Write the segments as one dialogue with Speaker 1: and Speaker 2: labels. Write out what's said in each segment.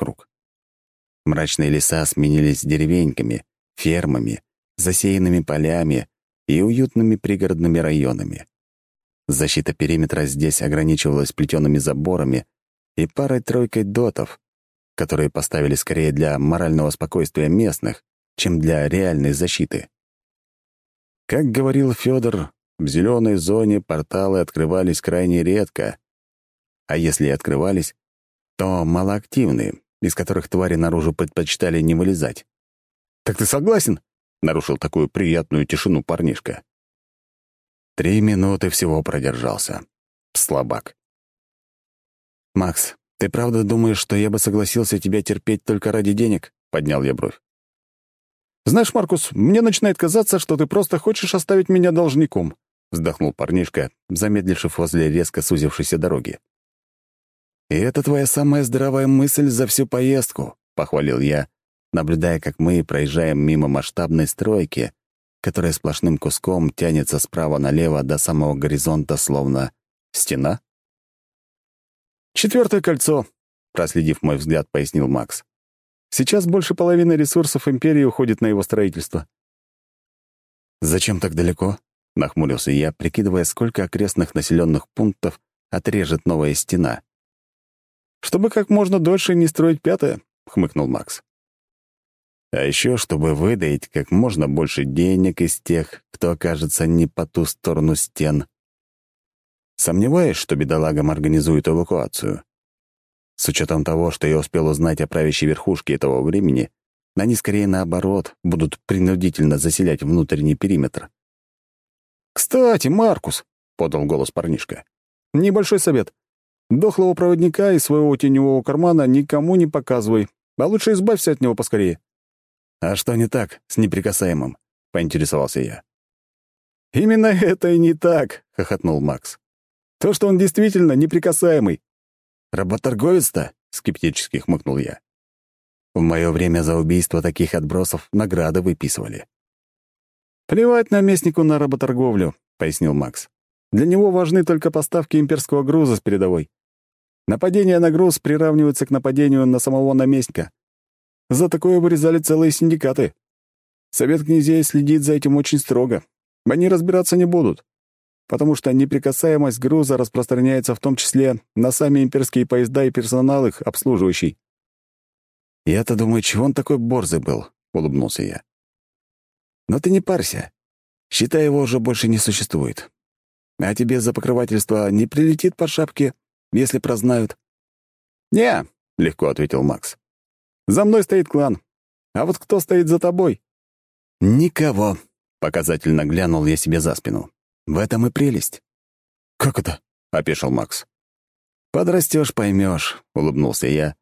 Speaker 1: вокруг. Мрачные леса сменились деревеньками, фермами, засеянными полями и уютными пригородными районами. Защита периметра здесь ограничивалась плетеными заборами и парой-тройкой дотов, которые поставили скорее для морального спокойствия местных, чем для реальной защиты. Как говорил Федор, в зеленой зоне порталы открывались крайне редко, а если и открывались, то малоактивные, из которых твари наружу предпочитали не вылезать. «Так ты согласен?» — нарушил такую приятную тишину парнишка. Три минуты всего продержался. Слабак. «Макс, ты правда думаешь, что я бы согласился тебя терпеть только ради денег?» — поднял я бровь.
Speaker 2: «Знаешь, Маркус, мне начинает казаться, что ты просто хочешь оставить меня должником», — вздохнул парнишка, замедлившись возле резко сузившейся дороги.
Speaker 1: «И это твоя самая здравая мысль за всю поездку», — похвалил я, наблюдая, как мы проезжаем мимо масштабной стройки, которая сплошным куском тянется справа налево до самого горизонта, словно стена.
Speaker 2: «Четвертое кольцо», — проследив мой взгляд, пояснил Макс. «Сейчас больше половины ресурсов Империи уходит на его строительство».
Speaker 1: «Зачем так далеко?» — нахмурился я, прикидывая, сколько окрестных населенных пунктов отрежет новая стена.
Speaker 2: «Чтобы как можно дольше не строить пятое», — хмыкнул Макс.
Speaker 1: А еще, чтобы выдаить как можно больше денег из тех, кто окажется не по ту сторону стен. Сомневаюсь, что бедолагам организуют эвакуацию. С учетом того, что я успел узнать о правящей верхушке этого времени, они скорее наоборот будут принудительно заселять внутренний периметр.
Speaker 2: «Кстати, Маркус», — подал голос парнишка, — «небольшой совет. Дохлого проводника из своего теневого кармана никому не показывай, а лучше избавься от него поскорее».
Speaker 1: «А что не так с неприкасаемым?» — поинтересовался я.
Speaker 2: «Именно это и не так», — хохотнул Макс. «То, что он действительно неприкасаемый».
Speaker 1: «Работорговец-то?» — скептически хмыкнул я. В мое время за убийство таких отбросов награды выписывали.
Speaker 2: «Плевать наместнику на работорговлю», — пояснил Макс. «Для него важны только поставки имперского груза с передовой. Нападение на груз приравнивается к нападению на самого наместника. За такое вырезали целые синдикаты. Совет князей следит за этим очень строго. Они разбираться не будут, потому что неприкасаемость груза распространяется в том числе на сами имперские поезда и персонал их обслуживающий.
Speaker 1: «Я-то думаю, чего он такой борзый был?» — улыбнулся я. «Но ты не парься. Считай, его уже больше не существует. А тебе за покрывательство не прилетит по шапке, если прознают?»
Speaker 2: «Не», — легко ответил Макс. За мной стоит клан. А вот кто стоит за тобой?»
Speaker 1: «Никого», — показательно глянул я себе за спину. «В этом и прелесть».
Speaker 2: «Как это?» — опешил Макс.
Speaker 1: «Подрастешь, поймешь», — улыбнулся я,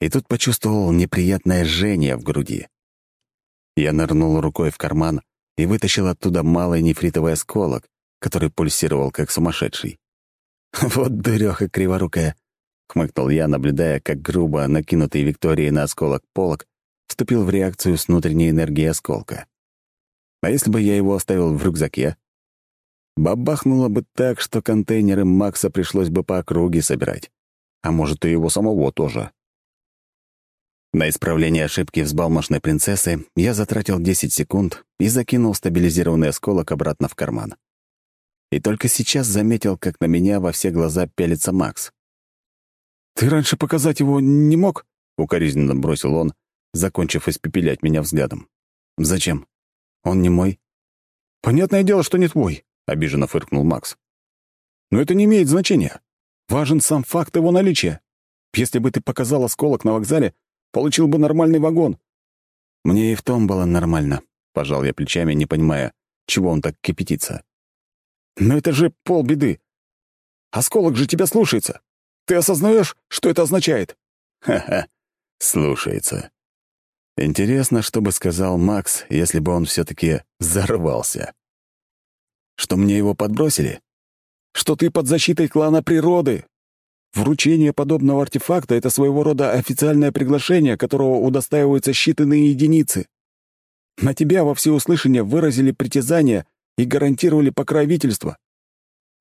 Speaker 1: и тут почувствовал неприятное жжение в груди. Я нырнул рукой в карман и вытащил оттуда малый нефритовый осколок, который пульсировал как сумасшедший. Вот дурёха криворукая. — хмыкнул я, наблюдая, как грубо накинутый Викторией на осколок полок вступил в реакцию с внутренней энергией осколка. А если бы я его оставил в рюкзаке? Бабахнуло бы так, что контейнеры Макса пришлось бы по округе собирать. А может, и его самого тоже. На исправление ошибки взбалмошной принцессы я затратил 10 секунд и закинул стабилизированный осколок обратно в карман. И только сейчас заметил, как на меня во все глаза пялится Макс.
Speaker 2: «Ты раньше показать его не мог?»
Speaker 1: — укоризненно бросил он, закончив испепелять меня взглядом. «Зачем? Он не мой?»
Speaker 2: «Понятное дело, что не твой», — обиженно фыркнул Макс. «Но это не имеет значения. Важен сам факт его наличия. Если бы ты показал осколок на вокзале, получил бы нормальный вагон».
Speaker 1: «Мне и в том было нормально», — пожал я плечами, не понимая, чего он так кипятится.
Speaker 2: «Но это же полбеды. Осколок же тебя слушается. Ты осознаешь, что это означает?»
Speaker 1: «Ха-ха, слушается. Интересно, что бы сказал Макс, если бы он все-таки взорвался. Что мне его подбросили?
Speaker 2: Что ты под защитой клана природы. Вручение подобного артефакта — это своего рода официальное приглашение, которого удостаиваются считанные единицы. На тебя во всеуслышание выразили притязания и гарантировали покровительство.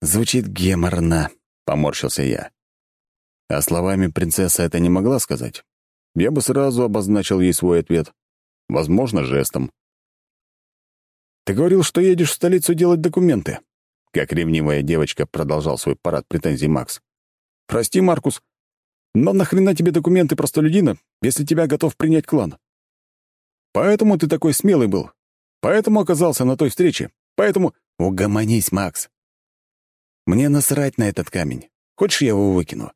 Speaker 1: Звучит геморно, — поморщился я. А словами принцесса это не могла сказать? я бы сразу обозначил ей свой ответ. Возможно, жестом. «Ты говорил, что едешь в столицу делать документы». Как ревнивая девочка продолжал свой парад претензий Макс. «Прости, Маркус, но нахрена тебе документы простолюдина, если тебя готов принять клан? Поэтому ты такой смелый был. Поэтому оказался на той встрече. Поэтому... Угомонись, Макс. Мне насрать на этот камень. Хочешь, я его выкину?»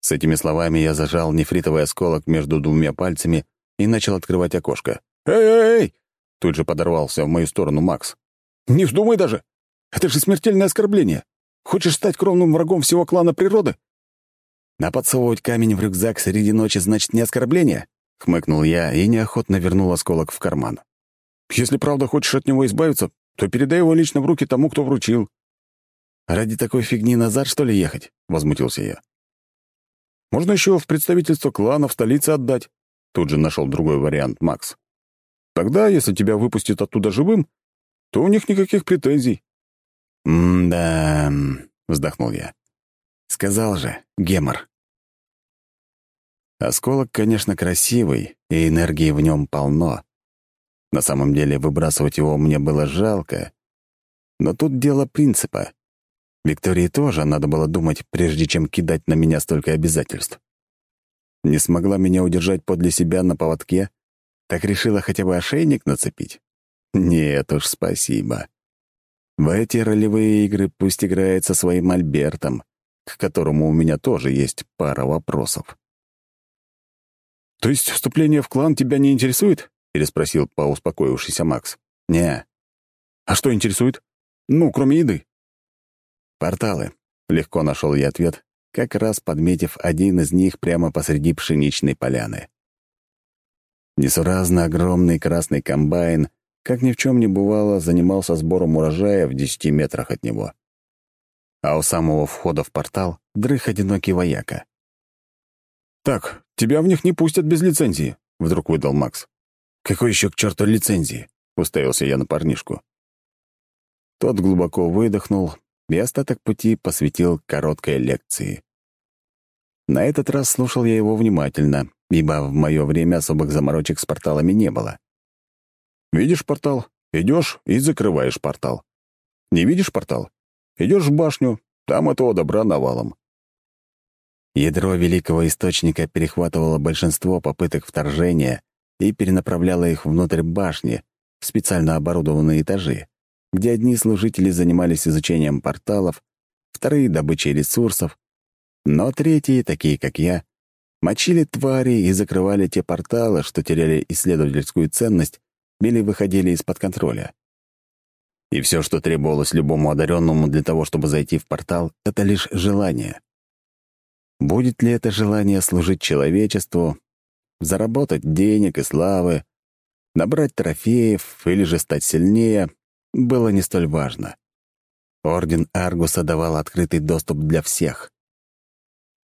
Speaker 1: С этими словами я зажал нефритовый осколок между двумя пальцами и начал открывать окошко. «Эй-эй-эй!» Тут же подорвался в мою сторону Макс. «Не вздумай даже! Это же смертельное оскорбление! Хочешь стать кровным врагом всего клана природы?» «А подсовывать камень в рюкзак среди ночи значит не оскорбление?» — хмыкнул я и неохотно вернул осколок в карман. «Если правда хочешь от него избавиться, то передай его лично в руки тому, кто вручил». «Ради такой фигни назад, что ли, ехать?» — возмутился я. «Можно еще в представительство клана в столице отдать». Тут же нашел другой вариант Макс. Тогда, если тебя выпустят оттуда живым, то у них никаких претензий». «М-да...» — вздохнул я. «Сказал же, гемор». Осколок, конечно, красивый, и энергии в нем полно. На самом деле выбрасывать его мне было жалко. Но тут дело принципа. Виктории тоже надо было думать, прежде чем кидать на меня столько обязательств. Не смогла меня удержать подле себя на поводке — так решила хотя бы ошейник нацепить? Нет уж, спасибо. В эти ролевые игры пусть играет со своим Альбертом, к которому у меня тоже есть пара вопросов. «То есть вступление в клан тебя не интересует?» — переспросил поуспокоившийся Макс. «Не». «А что интересует? Ну, кроме еды?» «Порталы», — легко нашел я ответ, как раз подметив один из них прямо посреди пшеничной поляны. Несуразно огромный красный комбайн, как ни в чем не бывало, занимался сбором урожая в десяти метрах от него. А у самого входа в портал дрых одинокий вояка. «Так, тебя в них не пустят без лицензии», — вдруг выдал Макс. «Какой еще к черту лицензии?» — уставился я на парнишку. Тот глубоко выдохнул и остаток пути посвятил короткой лекции. На этот раз слушал я его внимательно, ибо в мое время особых заморочек с порталами не было. Видишь портал, идешь и закрываешь портал. Не видишь портал? Идешь в башню, там этого добра навалом. Ядро Великого Источника перехватывало большинство попыток вторжения и перенаправляло их внутрь башни, в специально оборудованные этажи, где одни служители занимались изучением порталов, вторые — добычей ресурсов, но третьи, такие как я, Мочили твари и закрывали те порталы, что теряли исследовательскую ценность или выходили из-под контроля. И все, что требовалось любому одаренному для того, чтобы зайти в портал, — это лишь желание. Будет ли это желание служить человечеству, заработать денег и славы, набрать трофеев или же стать сильнее, было не столь важно. Орден Аргуса давал открытый доступ для всех.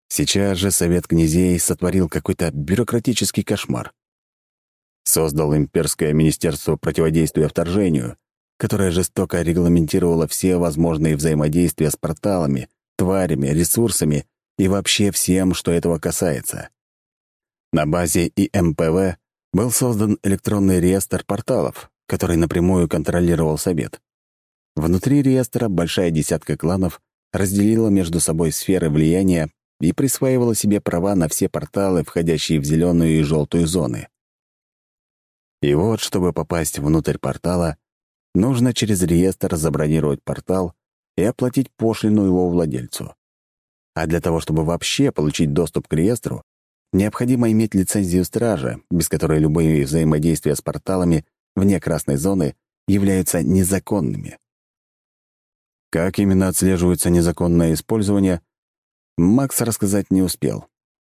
Speaker 1: Сейчас же Совет князей сотворил какой-то бюрократический кошмар. Создал имперское министерство противодействия вторжению, которое жестоко регламентировало все возможные взаимодействия с порталами, тварями, ресурсами и вообще всем, что этого касается. На базе ИМПВ был создан электронный реестр порталов, который напрямую контролировал Совет. Внутри реестра большая десятка кланов разделила между собой сферы влияния и присваивала себе права на все порталы, входящие в зеленую и желтую зоны. И вот, чтобы попасть внутрь портала, нужно через реестр забронировать портал и оплатить пошлину его владельцу. А для того, чтобы вообще получить доступ к реестру, необходимо иметь лицензию стража, без которой любые взаимодействия с порталами вне красной зоны являются незаконными. Как именно отслеживается незаконное использование, Макс рассказать не успел,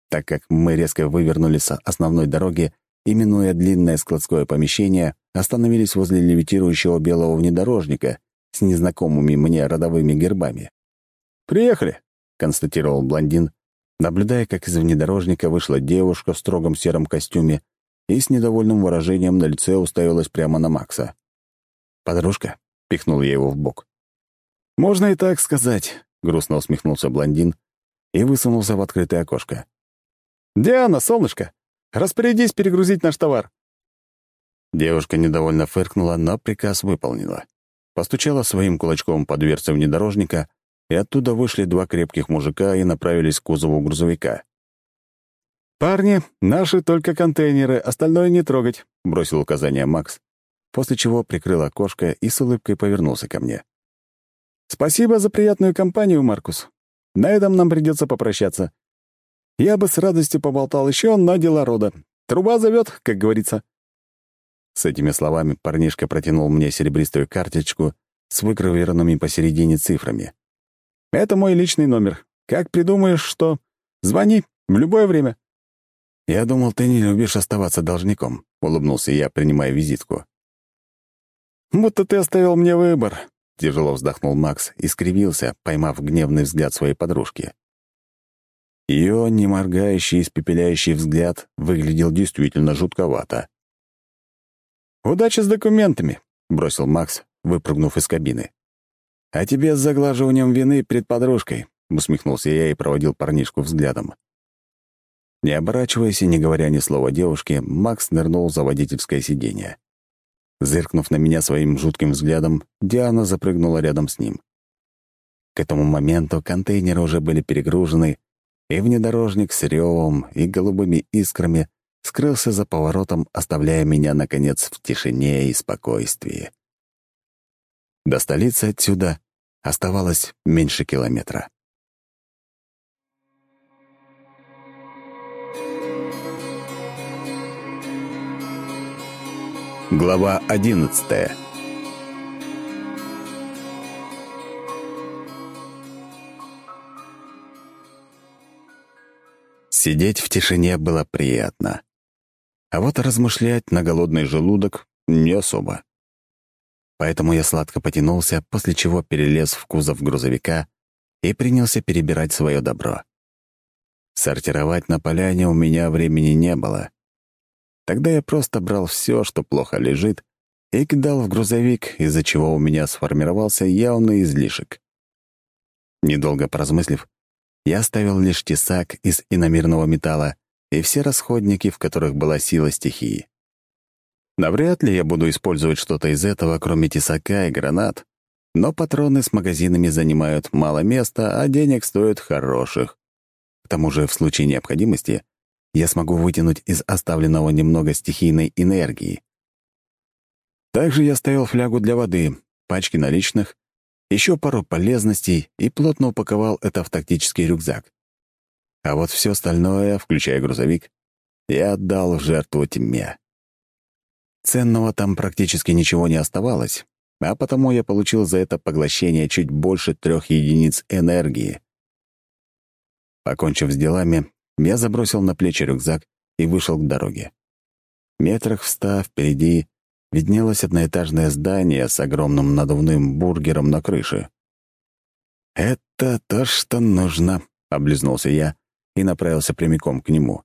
Speaker 1: так как мы резко вывернули с основной дороги и, минуя длинное складское помещение, остановились возле левитирующего белого внедорожника с незнакомыми мне родовыми гербами. «Приехали!» — констатировал блондин, наблюдая, как из внедорожника вышла девушка в строгом сером костюме и с недовольным выражением на лице уставилась прямо на Макса. «Подружка?» — пихнул я его в бок. «Можно и так сказать», — грустно усмехнулся блондин и высунулся в открытое окошко. «Диана, солнышко,
Speaker 2: Распорядись перегрузить наш товар».
Speaker 1: Девушка недовольно фыркнула, но приказ выполнила. Постучала своим кулачком по дверце внедорожника, и оттуда вышли два крепких мужика и направились к кузову грузовика.
Speaker 2: «Парни, наши только контейнеры, остальное не трогать», — бросил указание Макс, после чего прикрыл окошко и с улыбкой повернулся ко мне. «Спасибо за приятную компанию, Маркус. На этом нам придется попрощаться. Я бы с радостью поболтал еще, но дела рода. Труба зовет, как говорится».
Speaker 1: С этими словами парнишка протянул мне серебристую карточку с выгравированными посередине цифрами.
Speaker 2: «Это мой личный номер. Как придумаешь, что... Звони в любое время».
Speaker 1: «Я думал, ты не любишь оставаться должником», — улыбнулся я, принимая визитку.
Speaker 2: «Будто ты оставил мне выбор», — тяжело вздохнул
Speaker 1: Макс и скривился, поймав гневный взгляд своей подружки. Ее неморгающий, испепеляющий взгляд выглядел действительно жутковато.
Speaker 2: «Удачи с документами», — бросил Макс, выпрыгнув из кабины.
Speaker 1: «А тебе с заглаживанием вины пред подружкой», — усмехнулся я и проводил парнишку взглядом. Не оборачиваясь и не говоря ни слова девушке, Макс нырнул за водительское сиденье. Зыркнув на меня своим жутким взглядом, Диана запрыгнула рядом с ним. К этому моменту контейнеры уже были перегружены, и внедорожник с ревом и голубыми искрами скрылся за поворотом, оставляя меня, наконец, в тишине и спокойствии. До столицы отсюда оставалось меньше километра. Глава одиннадцатая Сидеть в тишине было приятно. А вот размышлять на голодный желудок не особо. Поэтому я сладко потянулся, после чего перелез в кузов грузовика и принялся перебирать свое добро. Сортировать на поляне у меня времени не было. Тогда я просто брал все, что плохо лежит, и кидал в грузовик, из-за чего у меня сформировался явный излишек. Недолго поразмыслив, я оставил лишь тесак из иномирного металла и все расходники, в которых была сила стихии. Навряд ли я буду использовать что-то из этого, кроме тесака и гранат, но патроны с магазинами занимают мало места, а денег стоят хороших. К тому же, в случае необходимости, я смогу вытянуть из оставленного немного стихийной энергии. Также я ставил флягу для воды, пачки наличных, еще пару полезностей и плотно упаковал это в тактический рюкзак. А вот все остальное, включая грузовик, я отдал в жертву тьме. Ценного там практически ничего не оставалось, а потому я получил за это поглощение чуть больше трех единиц энергии. Покончив с делами, я забросил на плечи рюкзак и вышел к дороге. Метрах в ста впереди виднелось одноэтажное здание с огромным надувным бургером на крыше. «Это то, что нужно», — облизнулся я и направился прямиком к нему.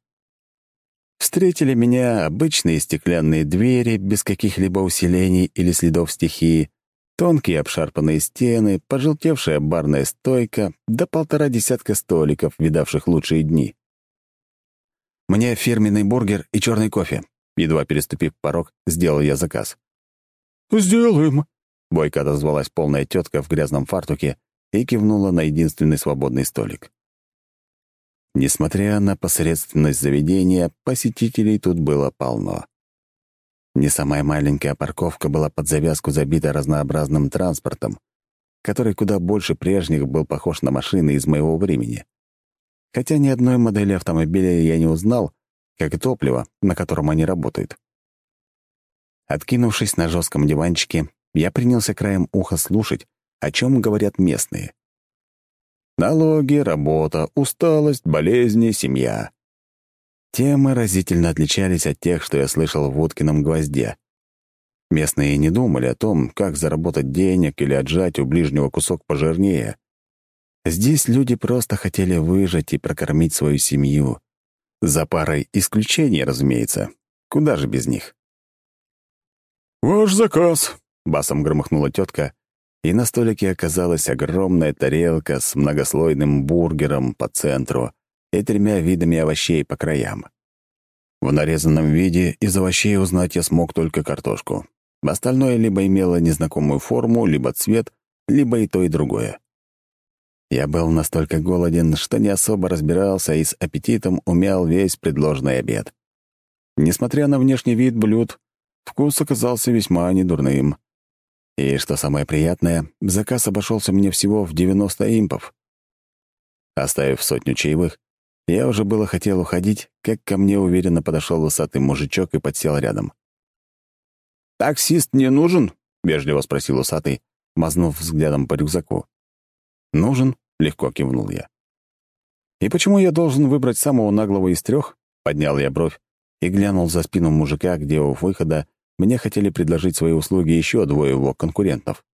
Speaker 1: Встретили меня обычные стеклянные двери без каких-либо усилений или следов стихии, тонкие обшарпанные стены, пожелтевшая барная стойка да полтора десятка столиков, видавших лучшие дни. Мне фирменный бургер и черный кофе. Едва переступив порог, сделал я заказ.
Speaker 2: «Сделаем», —
Speaker 1: бойко отозвалась полная тетка в грязном фартуке и кивнула на единственный свободный столик. Несмотря на посредственность заведения, посетителей тут было полно. Не самая маленькая парковка была под завязку забита разнообразным транспортом, который куда больше прежних был похож на машины из моего времени хотя ни одной модели автомобиля я не узнал, как и топливо, на котором они работают. Откинувшись на жестком диванчике, я принялся краем уха слушать, о чем говорят местные. Налоги, работа, усталость, болезни, семья. Темы разительно отличались от тех, что я слышал в Уткином гвозде. Местные не думали о том, как заработать денег или отжать у ближнего кусок пожирнее. Здесь люди просто хотели выжить и прокормить свою семью. За парой исключений, разумеется. Куда же без них?
Speaker 2: «Ваш заказ!»
Speaker 1: — басом громыхнула тетка, и на столике оказалась огромная тарелка с многослойным бургером по центру и тремя видами овощей по краям. В нарезанном виде из овощей узнать я смог только картошку. Остальное либо имело незнакомую форму, либо цвет, либо и то, и другое. Я был настолько голоден, что не особо разбирался и с аппетитом умял весь предложенный обед. Несмотря на внешний вид блюд, вкус оказался весьма недурным. И, что самое приятное, заказ обошелся мне всего в 90 импов. Оставив сотню чаевых, я уже было хотел уходить, как ко мне уверенно подошел усатый мужичок и подсел рядом.
Speaker 2: «Таксист не нужен?» — вежливо спросил усатый, мазнув взглядом по рюкзаку.
Speaker 1: «Нужен», — легко кивнул я. «И почему я должен выбрать самого наглого из трех?» — поднял я бровь и глянул за спину мужика, где у выхода мне хотели предложить свои услуги еще двое его конкурентов.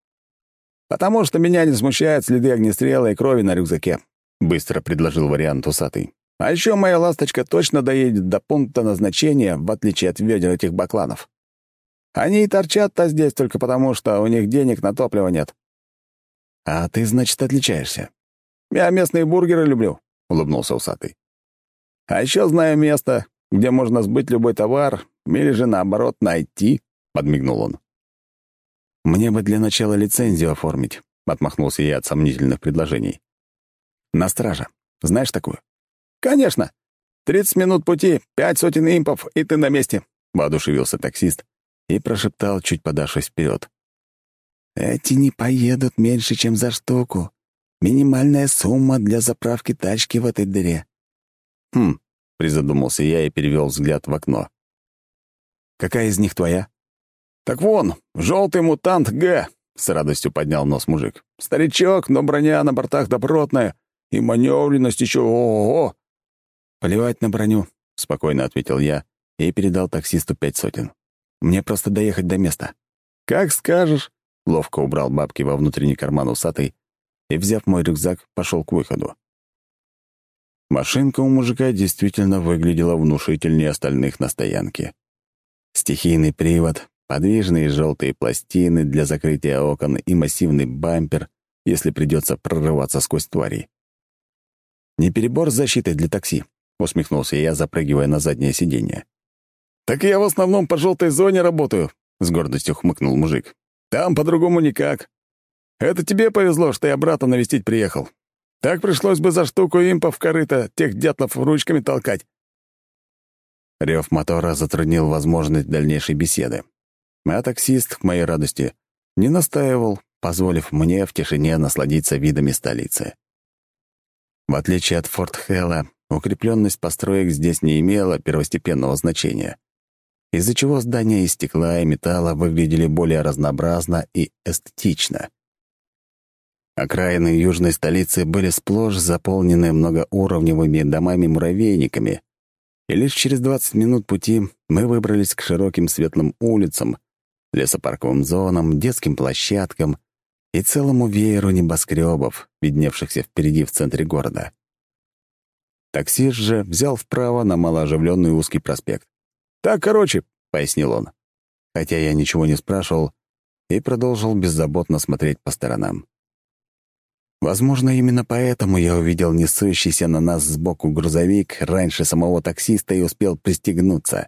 Speaker 2: «Потому что меня не смущают следы огнестрела и крови на рюкзаке», — быстро предложил вариант усатый. «А еще моя ласточка точно доедет до пункта назначения, в отличие от ведер этих бакланов. Они и торчат-то здесь только потому, что у них денег на топливо нет».
Speaker 1: «А ты, значит, отличаешься?»
Speaker 2: «Я местные бургеры люблю», — улыбнулся усатый. «А еще знаю место, где можно сбыть любой товар или же, наоборот, найти», — подмигнул он.
Speaker 1: «Мне бы для начала лицензию оформить», — отмахнулся я от сомнительных предложений. «На страже. Знаешь такую?»
Speaker 2: «Конечно. Тридцать минут пути, пять сотен импов, и ты на месте», — воодушевился таксист и прошептал, чуть подавшись вперед.
Speaker 1: «Эти не поедут меньше, чем за штуку. Минимальная сумма для заправки тачки в этой дыре».
Speaker 2: «Хм», — призадумался я и перевел взгляд в окно.
Speaker 1: «Какая из них твоя?»
Speaker 2: «Так вон, желтый мутант Г», — с радостью поднял нос мужик. «Старичок, но броня на бортах добротная, и маневренность еще ого-го».
Speaker 1: «Плевать на броню», — спокойно ответил я и передал таксисту пять сотен. «Мне просто доехать до места».
Speaker 2: «Как скажешь», —
Speaker 1: ловко убрал бабки во внутренний карман усатый и, взяв мой рюкзак, пошел к выходу. Машинка у мужика действительно выглядела внушительнее остальных на стоянке. Стихийный привод, подвижные желтые пластины для закрытия окон и массивный бампер, если придется прорываться сквозь твари. «Не перебор с защитой для такси», — усмехнулся я, запрыгивая на заднее сиденье.
Speaker 2: «Так я в основном по желтой зоне работаю», — с гордостью хмыкнул мужик. «Там по-другому никак. Это тебе повезло, что я брата навестить приехал. Так пришлось бы за штуку импов корыта тех дятлов ручками толкать.
Speaker 1: Рев мотора затруднил возможность дальнейшей беседы. А таксист, к моей радости, не настаивал, позволив мне в тишине насладиться видами столицы. В отличие от Форт Хэлла, укрепленность построек здесь не имела первостепенного значения, из-за чего здания из стекла и металла выглядели более разнообразно и эстетично. Окраины южной столицы были сплошь заполнены многоуровневыми домами-муравейниками, и лишь через 20 минут пути мы выбрались к широким светлым улицам, лесопарковым зонам, детским площадкам и целому вееру небоскребов, видневшихся впереди в центре города. Таксист же взял вправо на малооживленный узкий проспект.
Speaker 2: «Так, короче», —
Speaker 1: пояснил он, хотя я ничего не спрашивал и продолжил беззаботно смотреть по сторонам. Возможно, именно поэтому я увидел несущийся на нас сбоку грузовик раньше самого таксиста и успел пристегнуться.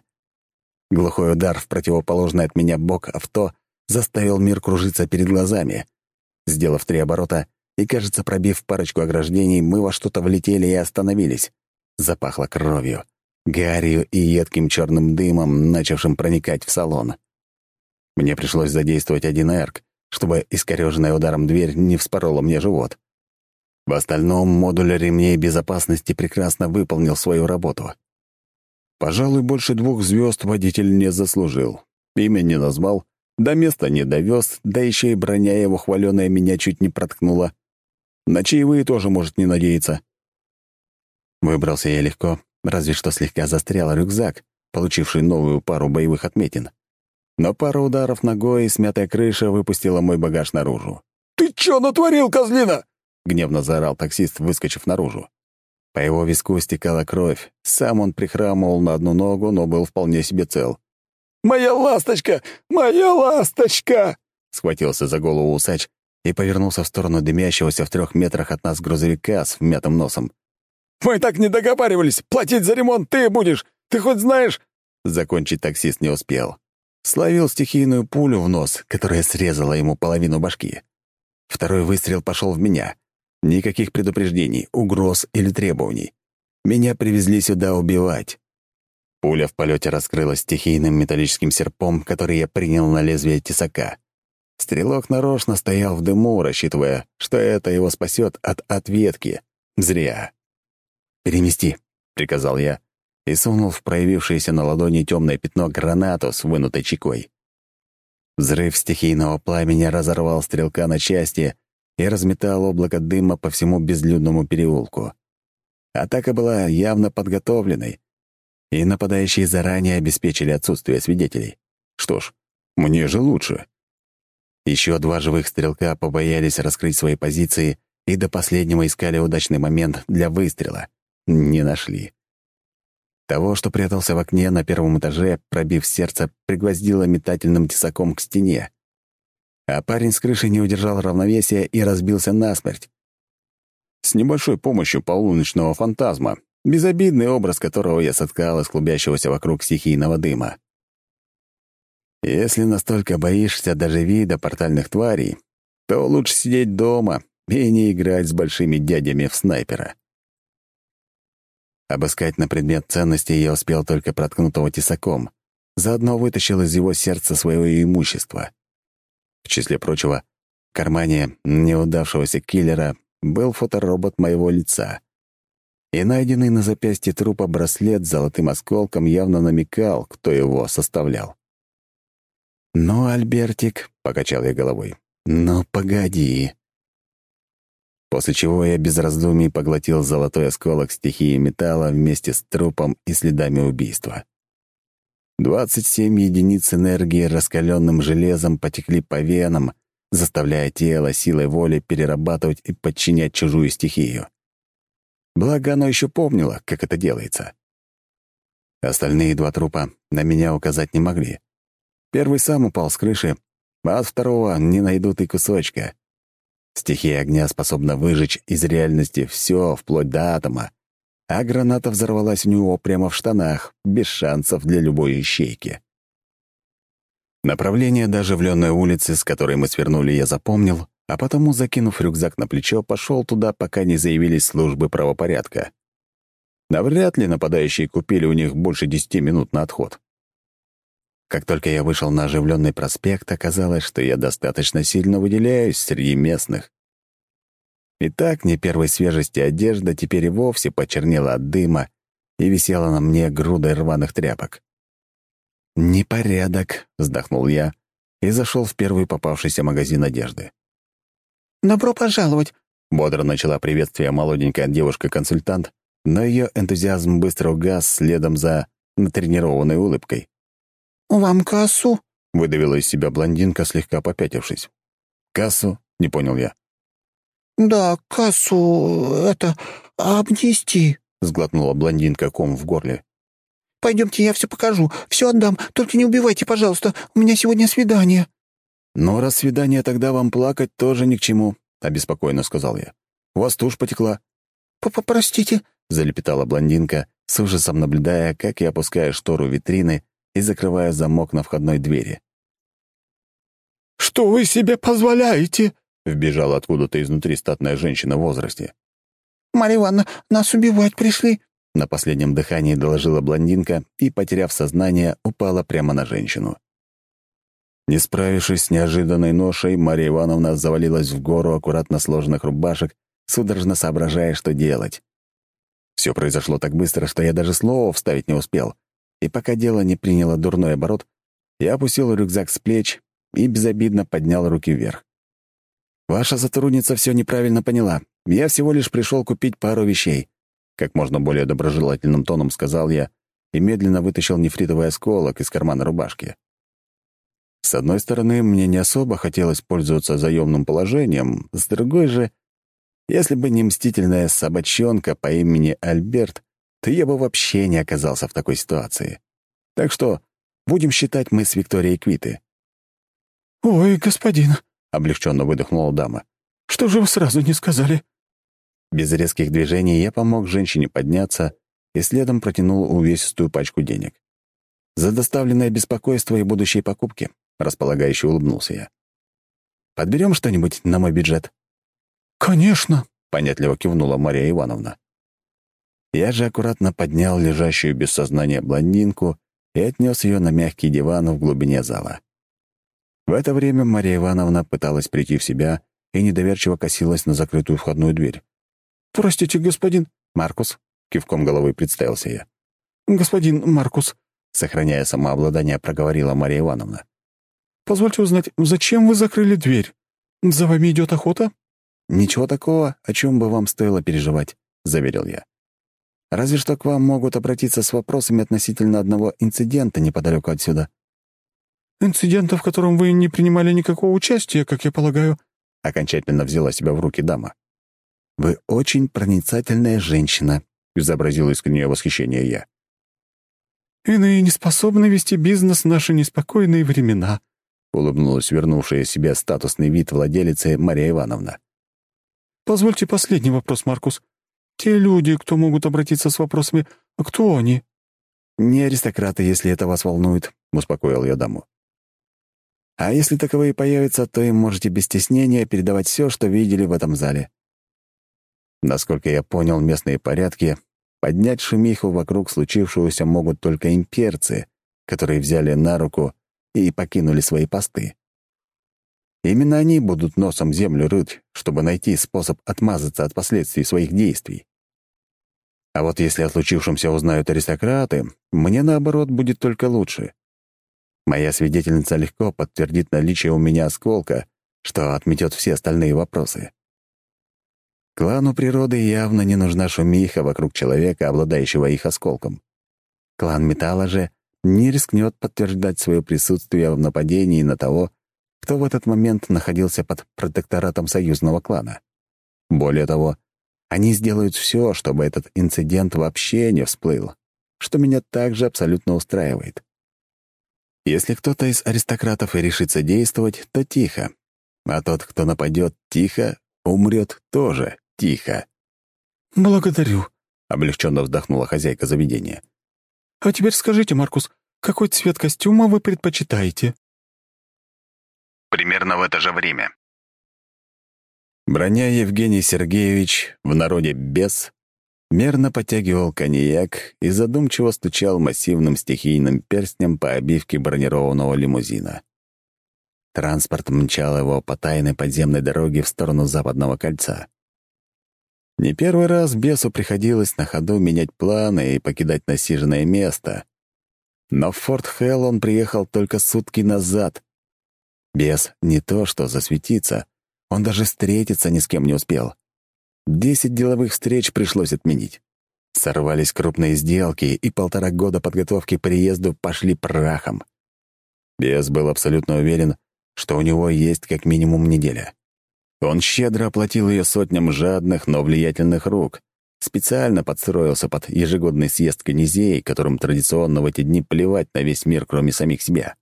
Speaker 1: Глухой удар в противоположный от меня бок авто заставил мир кружиться перед глазами. Сделав три оборота и, кажется, пробив парочку ограждений, мы во что-то влетели и остановились. Запахло кровью, гарью и едким черным дымом, начавшим проникать в салон. Мне пришлось задействовать один эрк, чтобы искорёженная ударом дверь не вспорола мне живот. В остальном модуль ремней безопасности прекрасно выполнил свою работу. Пожалуй, больше двух звезд водитель не заслужил. Имя не назвал, до места не довез, да еще и броня его хваленая меня чуть не проткнула. На чаевые тоже может не надеяться. Выбрался я легко, разве что слегка застрял рюкзак, получивший новую пару боевых отметин. Но пара ударов ногой и смятая крыша выпустила мой багаж наружу.
Speaker 2: «Ты чё натворил, козлина?»
Speaker 1: — гневно заорал таксист, выскочив наружу. По его виску стекала кровь. Сам он прихрамывал на одну ногу, но был вполне себе цел.
Speaker 2: «Моя ласточка! Моя ласточка!»
Speaker 1: — схватился за голову усач и повернулся в сторону дымящегося в трех метрах от нас грузовика с вмятым носом.
Speaker 2: «Мы так не договаривались! Платить за ремонт ты будешь! Ты хоть знаешь,
Speaker 1: Закончить таксист не успел. Словил стихийную пулю в нос, которая срезала ему половину башки. Второй выстрел пошел в меня. Никаких предупреждений, угроз или требований. Меня привезли сюда убивать. Пуля в полете раскрылась стихийным металлическим серпом, который я принял на лезвие тесака. Стрелок нарочно стоял в дыму, рассчитывая, что это его спасет от ответки. Зря. «Перемести», — приказал я, и сунул в проявившееся на ладони темное пятно гранату с вынутой чекой. Взрыв стихийного пламени разорвал стрелка на части и разметал облако дыма по всему безлюдному переулку. Атака была явно подготовленной, и нападающие заранее обеспечили отсутствие свидетелей. Что ж, мне же лучше. Еще два живых стрелка побоялись раскрыть свои позиции и до последнего искали удачный момент для выстрела. Не нашли. Того, что прятался в окне на первом этаже, пробив сердце, пригвоздило метательным тесаком к стене. А парень с крыши не удержал равновесия и разбился насмерть. С небольшой помощью полуночного фантазма, безобидный образ которого я соткал из клубящегося вокруг стихийного дыма. Если настолько боишься даже вида портальных тварей, то лучше сидеть дома и не играть с большими дядями в снайпера. Обыскать на предмет ценностей я успел только проткнутого тесаком. Заодно вытащил из его сердца свое имущество. В числе прочего, в кармане неудавшегося киллера был фоторобот моего лица. И найденный на запястье трупа браслет с золотым осколком явно намекал, кто его составлял. «Ну, Альбертик», — покачал я головой, — «ну, погоди» после чего я без раздумий поглотил золотой осколок стихии металла вместе с трупом и следами убийства. 27 единиц энергии раскаленным железом потекли по венам, заставляя тело силой воли перерабатывать и подчинять чужую стихию. Благо, оно еще помнило, как это делается. Остальные два трупа на меня указать не могли. Первый сам упал с крыши, а от второго не найдут и кусочка. Стихия огня способна выжечь из реальности все, вплоть до атома, а граната взорвалась у него прямо в штанах, без шансов для любой ищейки. Направление до оживленной улицы, с которой мы свернули, я запомнил, а потому, закинув рюкзак на плечо, пошел туда, пока не заявились службы правопорядка. Навряд ли нападающие купили у них больше десяти минут на отход. Как только я вышел на оживленный проспект, оказалось, что я достаточно сильно выделяюсь среди местных. И так не первой свежести одежда теперь и вовсе почернела от дыма и висела на мне грудой рваных тряпок. «Непорядок», — вздохнул я и зашел в первый попавшийся магазин одежды.
Speaker 3: «Добро пожаловать», —
Speaker 1: бодро начала приветствие молоденькая девушка-консультант, но ее энтузиазм быстро угас следом за натренированной улыбкой.
Speaker 3: «Вам кассу?»
Speaker 1: — выдавила из себя блондинка, слегка попятившись. «Кассу?» — не понял я.
Speaker 3: «Да, кассу... это... обнести», —
Speaker 1: сглотнула блондинка ком в горле.
Speaker 3: «Пойдемте, я все покажу. Все отдам. Только не убивайте, пожалуйста. У меня сегодня свидание».
Speaker 1: «Ну, раз свидание, тогда вам плакать тоже ни к чему», — обеспокоенно сказал я. «У вас тушь потекла».
Speaker 3: «Простите», —
Speaker 1: залепетала блондинка, с ужасом наблюдая, как я опускаю штору витрины и закрывая замок на входной двери.
Speaker 2: «Что вы себе позволяете?» — вбежала откуда-то изнутри статная женщина в возрасте.
Speaker 3: «Марья Ивановна, нас убивать пришли!»
Speaker 1: На последнем дыхании доложила блондинка и, потеряв сознание, упала прямо на женщину. Не справившись с неожиданной ношей, Мария Ивановна завалилась в гору аккуратно сложенных рубашек, судорожно соображая, что делать. Все произошло так быстро, что я даже слова вставить не успел, и пока дело не приняло дурной оборот, я опустил рюкзак с плеч и безобидно поднял руки вверх. «Ваша сотрудница все неправильно поняла. Я всего лишь пришел купить пару вещей», — как можно более доброжелательным тоном сказал я и медленно вытащил нефритовый осколок из кармана рубашки. С одной стороны, мне не особо хотелось пользоваться заемным положением, с другой же, если бы не мстительная собачонка по имени Альберт, то я бы вообще не оказался в такой ситуации. Так что будем считать мы с Викторией квиты.
Speaker 2: «Ой, господин», —
Speaker 1: облегченно выдохнула дама.
Speaker 2: «Что же вы сразу не сказали?»
Speaker 1: Без резких движений я помог женщине подняться и следом протянул увесистую пачку денег. За доставленное беспокойство и будущие покупки», — располагающе улыбнулся я. «Подберем что-нибудь на мой бюджет?»
Speaker 2: «Конечно», —
Speaker 1: понятливо кивнула Мария Ивановна. Я же аккуратно поднял лежащую без сознания блондинку и отнес ее на мягкий диван в глубине зала. В это время Мария Ивановна пыталась прийти в себя и недоверчиво косилась на закрытую входную дверь.
Speaker 2: «Простите, господин...»
Speaker 1: «Маркус», — кивком головы представился я.
Speaker 2: «Господин Маркус», —
Speaker 1: сохраняя самообладание, проговорила Мария Ивановна.
Speaker 2: «Позвольте узнать, зачем вы закрыли дверь? За вами идет охота?»
Speaker 1: «Ничего такого, о чем бы вам стоило переживать», — заверил я. «Разве что к вам могут обратиться с вопросами относительно одного инцидента неподалеку отсюда».
Speaker 2: «Инцидента, в котором вы не принимали никакого участия, как я полагаю», —
Speaker 1: окончательно взяла себя в руки дама. «Вы очень проницательная женщина», — изобразил искреннее восхищение я.
Speaker 2: «Иные не способны вести бизнес в наши неспокойные времена», — улыбнулась вернувшая себе статусный вид владелицы Мария Ивановна. «Позвольте последний вопрос, Маркус. Те люди, кто могут обратиться с вопросами, кто они?»
Speaker 1: «Не аристократы, если это вас волнует», — успокоил я даму. «А если таковые появятся, то им можете без стеснения передавать все, что видели в этом зале». Насколько я понял местные порядки, поднять шумиху вокруг случившегося могут только имперцы, которые взяли на руку и покинули свои посты. Именно они будут носом землю рыть, чтобы найти способ отмазаться от последствий своих действий. А вот если о случившемся узнают аристократы, мне, наоборот, будет только лучше. Моя свидетельница легко подтвердит наличие у меня осколка, что отметет все остальные вопросы. Клану природы явно не нужна шумиха вокруг человека, обладающего их осколком. Клан металла же не рискнет подтверждать свое присутствие в нападении на того, кто в этот момент находился под протекторатом союзного клана. Более того, они сделают все, чтобы этот инцидент вообще не всплыл, что меня также абсолютно устраивает. Если кто-то из аристократов и решится действовать, то тихо, а тот, кто нападет тихо, умрет тоже тихо.
Speaker 2: «Благодарю», —
Speaker 1: облегченно вздохнула хозяйка заведения.
Speaker 2: «А теперь скажите, Маркус, какой цвет костюма вы предпочитаете?»
Speaker 1: Примерно в это же время. Броня Евгений Сергеевич, в народе «бес», мерно подтягивал коньяк и задумчиво стучал массивным стихийным перстнем по обивке бронированного лимузина. Транспорт мчал его по тайной подземной дороге в сторону Западного кольца. Не первый раз бесу приходилось на ходу менять планы и покидать насиженное место. Но в Форт Хелл он приехал только сутки назад, Бес не то что засветиться, он даже встретиться ни с кем не успел. Десять деловых встреч пришлось отменить. Сорвались крупные сделки, и полтора года подготовки к приезду пошли прахом. Бес был абсолютно уверен, что у него есть как минимум неделя. Он щедро оплатил ее сотням жадных, но влиятельных рук, специально подстроился под ежегодный съезд князей, которым традиционно в эти дни плевать на весь мир, кроме самих себя.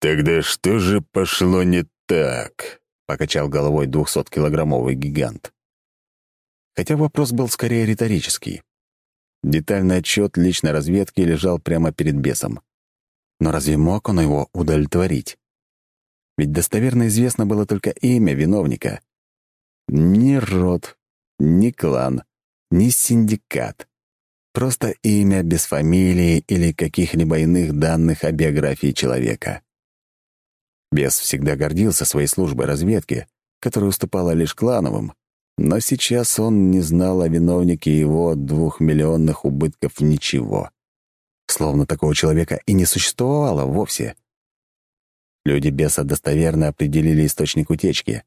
Speaker 1: «Тогда что же пошло не так?» — покачал головой двухсоткилограммовый гигант. Хотя вопрос был скорее риторический. Детальный отчет личной разведки лежал прямо перед бесом. Но разве мог он его удовлетворить? Ведь достоверно известно было только имя виновника. Ни род, ни клан, ни синдикат. Просто имя без фамилии или каких-либо иных данных о биографии человека. Бес всегда гордился своей службой разведки, которая уступала лишь клановым, но сейчас он не знал о виновнике его двухмиллионных убытков ничего. Словно такого человека и не существовало вовсе. Люди беса достоверно определили источник утечки.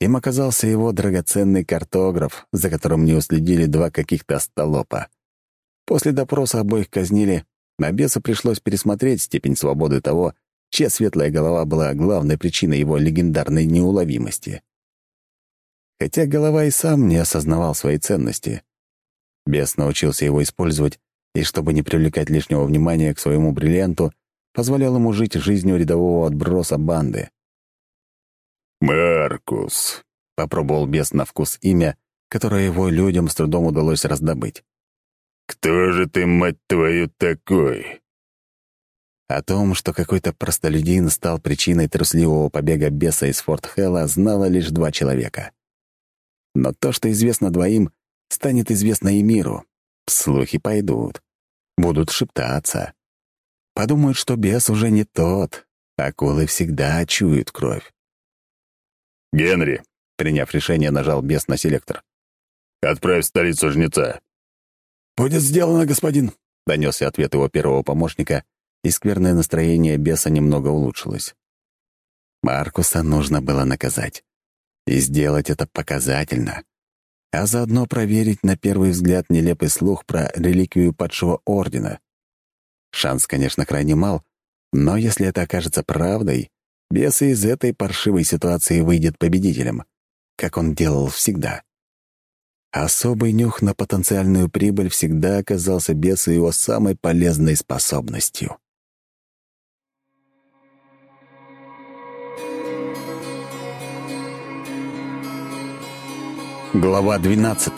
Speaker 1: Им оказался его драгоценный картограф, за которым не уследили два каких-то остолопа. После допроса обоих казнили, а бесу пришлось пересмотреть степень свободы того, чья светлая голова была главной причиной его легендарной неуловимости. Хотя голова и сам не осознавал своей ценности. Бес научился его использовать, и чтобы не привлекать лишнего внимания к своему бриллианту, позволял ему жить жизнью рядового отброса банды. «Маркус», — попробовал бес на вкус имя, которое его людям с трудом удалось раздобыть.
Speaker 2: «Кто же ты, мать твою, такой?»
Speaker 1: О том, что какой-то простолюдин стал причиной трусливого побега беса из Форт Хэлла, знало лишь два человека. Но то, что известно двоим, станет известно и миру. Слухи пойдут. Будут шептаться. Подумают, что бес уже не тот. Акулы всегда чуют кровь.
Speaker 2: «Генри», —
Speaker 1: приняв решение, нажал бес на селектор.
Speaker 2: «Отправь в столицу жнеца».
Speaker 1: «Будет сделано, господин», — донесся ответ его первого помощника, и скверное настроение беса немного улучшилось. Маркуса нужно было наказать. И сделать это показательно. А заодно проверить на первый взгляд нелепый слух про реликвию падшего ордена. Шанс, конечно, крайне мал, но если это окажется правдой, бес из этой паршивой ситуации выйдет победителем, как он делал всегда. Особый нюх на потенциальную прибыль всегда оказался бесу его самой полезной способностью. Глава 12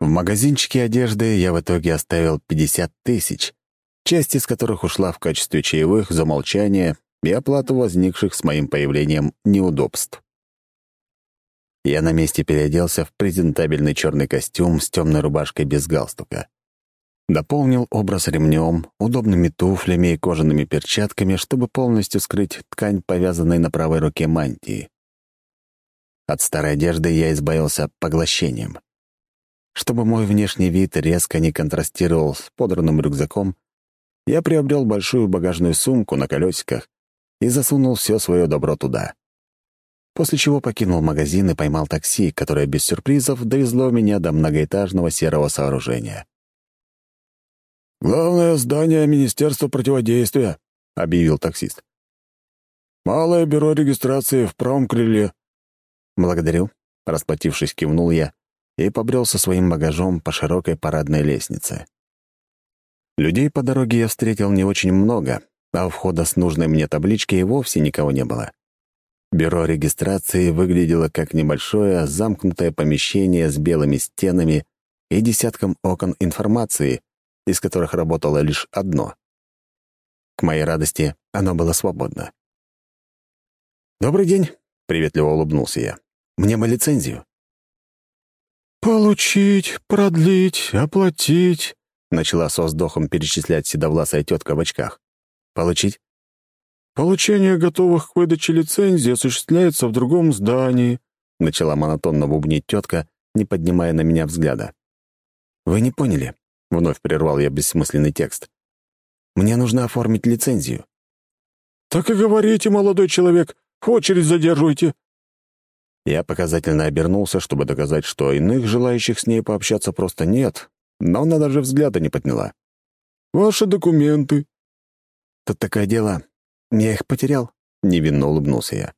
Speaker 1: В магазинчике одежды я в итоге оставил 50 тысяч, часть из которых ушла в качестве чаевых за молчание и оплату возникших с моим появлением неудобств. Я на месте переоделся в презентабельный черный костюм с темной рубашкой без галстука. Дополнил образ ремнем, удобными туфлями и кожаными перчатками, чтобы полностью скрыть ткань, повязанной на правой руке мантии. От старой одежды я избавился поглощением. Чтобы мой внешний вид резко не контрастировал с подранным рюкзаком, я приобрел большую багажную сумку на колесиках и засунул все свое добро туда. После чего покинул магазин и поймал такси, которое без сюрпризов довезло меня до многоэтажного серого сооружения.
Speaker 2: «Главное здание Министерства противодействия», — объявил таксист. «Малое бюро регистрации в правом крыле».
Speaker 1: «Благодарю», — расплатившись, кивнул я и побрел со своим багажом по широкой парадной лестнице. Людей по дороге я встретил не очень много, а у входа с нужной мне таблички и вовсе никого не было. Бюро регистрации выглядело как небольшое замкнутое помещение с белыми стенами и десятком окон информации, из которых работало лишь одно. К моей радости, оно было свободно. «Добрый день», — приветливо улыбнулся я. «Мне бы лицензию».
Speaker 2: «Получить, продлить, оплатить», —
Speaker 1: начала со вздохом перечислять седовласая тетка в очках. «Получить?»
Speaker 2: «Получение готовых к выдаче лицензий осуществляется в другом здании», — начала монотонно бубнить тетка, не поднимая на меня взгляда.
Speaker 1: «Вы не поняли. — вновь прервал я бессмысленный текст. «Мне нужно оформить лицензию».
Speaker 2: «Так и говорите, молодой человек, очередь задерживайте».
Speaker 1: Я показательно обернулся, чтобы доказать, что иных желающих с ней пообщаться просто нет, но она даже взгляда не подняла.
Speaker 2: «Ваши документы».
Speaker 1: «Тут такое дело. Я их потерял», — невинно улыбнулся я.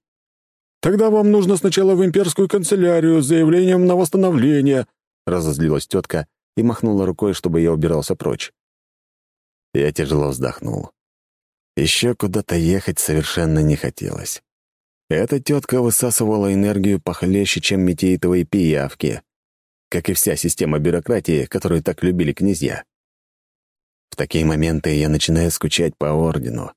Speaker 2: «Тогда вам нужно сначала в имперскую канцелярию с заявлением на восстановление», — разозлилась тетка и махнула рукой, чтобы я убирался прочь.
Speaker 1: Я тяжело вздохнул. Еще куда-то ехать совершенно не хотелось. Эта тетка высасывала энергию похлеще, чем метеитовые пиявки, как и вся система бюрократии, которую так любили князья. В такие моменты я начинаю скучать по ордену.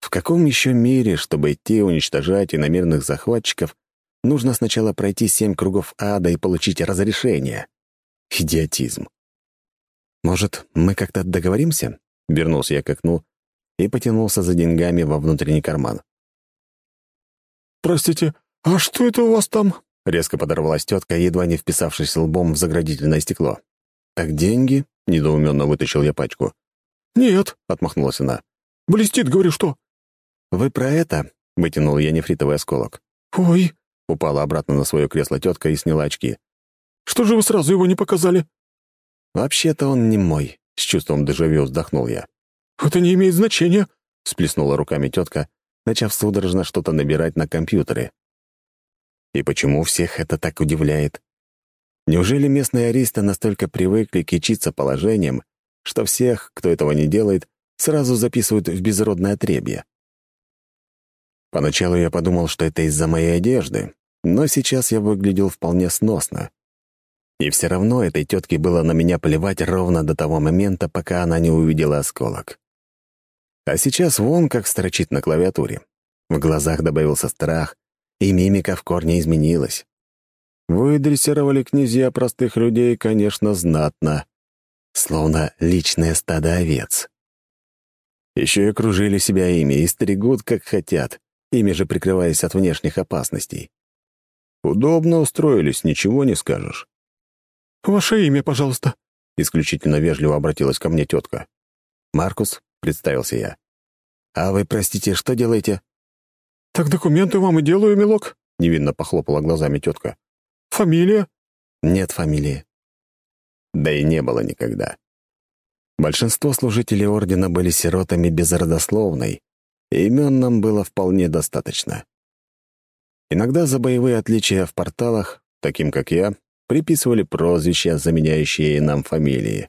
Speaker 1: В каком еще мире, чтобы идти уничтожать иномерных захватчиков, нужно сначала пройти семь кругов ада и получить разрешение? Идиотизм. «Может, мы как-то договоримся?» — вернулся я к окну и потянулся за деньгами во внутренний карман.
Speaker 2: «Простите, а что это у вас там?»
Speaker 1: — резко подорвалась тетка, едва не вписавшись лбом в заградительное стекло. «Так деньги?» — недоуменно вытащил я пачку.
Speaker 2: «Нет», —
Speaker 1: отмахнулась она.
Speaker 2: «Блестит, говорю, что?»
Speaker 1: «Вы про это?» — вытянул я нефритовый осколок.
Speaker 2: «Ой!»
Speaker 1: — упала обратно на свое кресло тетка и сняла очки.
Speaker 2: Что же вы сразу его не показали?»
Speaker 1: «Вообще-то он не мой», — с чувством дежавю вздохнул я.
Speaker 2: «Это не имеет значения», —
Speaker 1: сплеснула руками тетка, начав судорожно что-то набирать на компьютере. И почему всех это так удивляет? Неужели местные аристы настолько привыкли кичиться положением, что всех, кто этого не делает, сразу записывают в безродное отребье? Поначалу я подумал, что это из-за моей одежды, но сейчас я выглядел вполне сносно. И все равно этой тетке было на меня плевать ровно до того момента, пока она не увидела осколок. А сейчас вон как строчит на клавиатуре. В глазах добавился страх, и мимика в корне изменилась. Вы дрессировали князья простых людей, конечно, знатно. Словно личное стадо овец. Еще и окружили себя ими и стригут, как хотят, ими же прикрываясь от внешних опасностей. Удобно устроились, ничего не скажешь.
Speaker 2: «Ваше имя, пожалуйста», —
Speaker 1: исключительно вежливо обратилась ко мне тетка. «Маркус», — представился я. «А вы, простите, что делаете?»
Speaker 2: «Так документы вам и делаю, милок», — невинно похлопала глазами тетка. «Фамилия?»
Speaker 1: «Нет фамилии». Да и не было никогда. Большинство служителей Ордена были сиротами без родословной, и имен нам было вполне достаточно. Иногда за боевые отличия в порталах, таким как я, приписывали прозвища, заменяющие нам фамилии.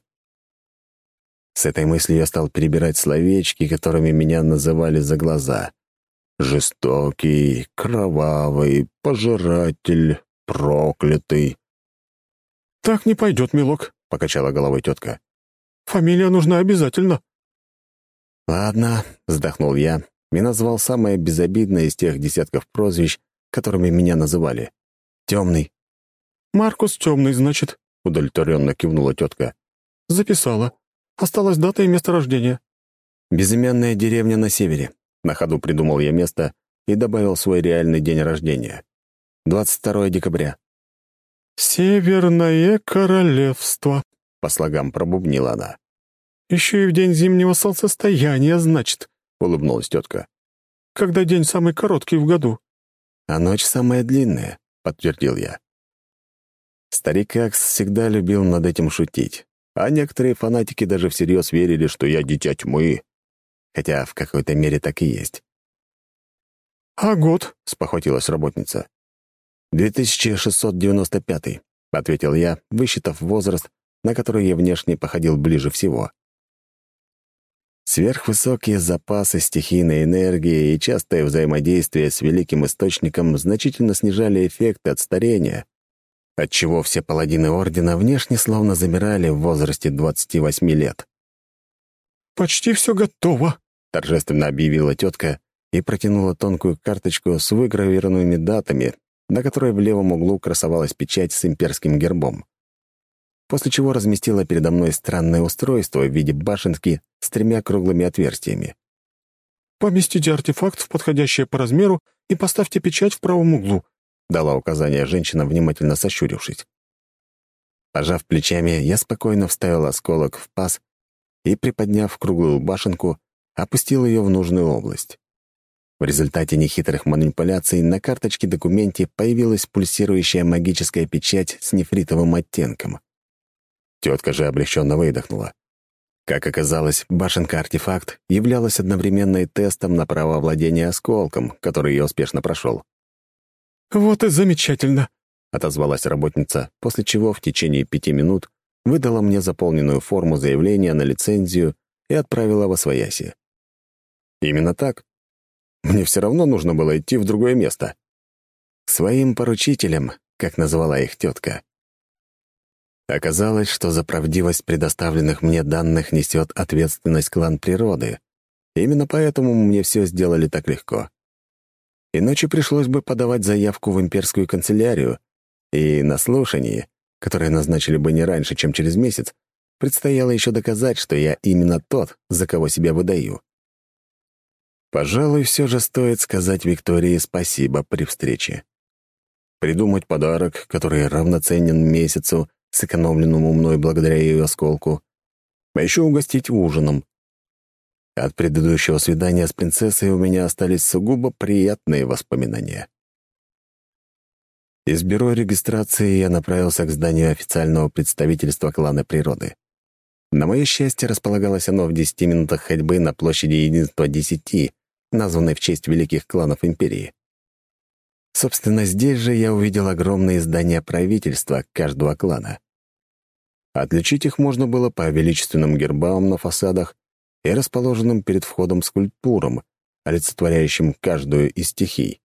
Speaker 1: С этой мыслью я стал перебирать словечки, которыми меня называли за глаза. Жестокий, кровавый, пожиратель, проклятый.
Speaker 2: «Так не пойдет, милок», — покачала головой тетка. «Фамилия нужна обязательно».
Speaker 1: «Ладно», — вздохнул я и назвал самое безобидное из тех десятков прозвищ, которыми меня называли. «Темный».
Speaker 2: «Маркус Темный, значит», — удовлетворенно кивнула тетка. «Записала. Осталась дата и место рождения».
Speaker 1: «Безымянная деревня на севере». На ходу придумал я место и добавил свой реальный день рождения. 22 декабря.
Speaker 2: «Северное королевство», — по слогам пробубнила она. «Еще и в день зимнего солнцестояния, значит», — улыбнулась тетка. «Когда день самый короткий в году?»
Speaker 1: «А ночь самая длинная», — подтвердил я. Старик Акс всегда любил над этим шутить, а некоторые фанатики даже всерьез верили, что я дитя тьмы, хотя в какой-то мере так и есть.
Speaker 2: «А год?» — спохватилась работница.
Speaker 1: «2695», — ответил я, высчитав возраст, на который я внешне походил ближе всего. Сверхвысокие запасы стихийной энергии и частое взаимодействие с великим источником значительно снижали эффекты от старения, отчего все паладины Ордена внешне словно замирали в возрасте 28 лет.
Speaker 2: «Почти все готово», —
Speaker 1: торжественно объявила тетка и протянула тонкую карточку с выгравированными датами, на которой в левом углу красовалась печать с имперским гербом. После чего разместила передо мной странное устройство в виде башенки с тремя круглыми отверстиями.
Speaker 2: «Поместите артефакт в подходящее по размеру и поставьте печать в правом углу.
Speaker 1: — дала указание женщина, внимательно сощурившись. Пожав плечами, я спокойно вставил осколок в паз и, приподняв круглую башенку, опустил ее в нужную область. В результате нехитрых манипуляций на карточке-документе появилась пульсирующая магическая печать с нефритовым оттенком. Тетка же облегченно выдохнула. Как оказалось, башенка-артефакт являлась одновременно и тестом на право владения осколком, который я успешно прошел.
Speaker 2: «Вот и замечательно», —
Speaker 1: отозвалась работница, после чего в течение пяти минут выдала мне заполненную форму заявления на лицензию и отправила во свояси. Именно так. Мне все равно нужно было идти в другое место. К своим поручителям, как назвала их тетка. Оказалось, что за правдивость предоставленных мне данных несет ответственность клан природы. Именно поэтому мне все сделали так легко. Иначе пришлось бы подавать заявку в имперскую канцелярию, и на слушании, которое назначили бы не раньше, чем через месяц, предстояло еще доказать, что я именно тот, за кого себя выдаю. Пожалуй, все же стоит сказать Виктории спасибо при встрече. Придумать подарок, который равноценен месяцу, сэкономленному мной благодаря ее осколку, а еще угостить ужином. От предыдущего свидания с принцессой у меня остались сугубо приятные воспоминания. Из бюро регистрации я направился к зданию официального представительства клана природы. На мое счастье, располагалось оно в 10 минутах ходьбы на площади Единства Десяти, названной в честь великих кланов империи. Собственно, здесь же я увидел огромные здания правительства каждого клана. Отличить их можно было по величественным гербам на фасадах и расположенным перед входом скульптурам, олицетворяющим каждую из стихий.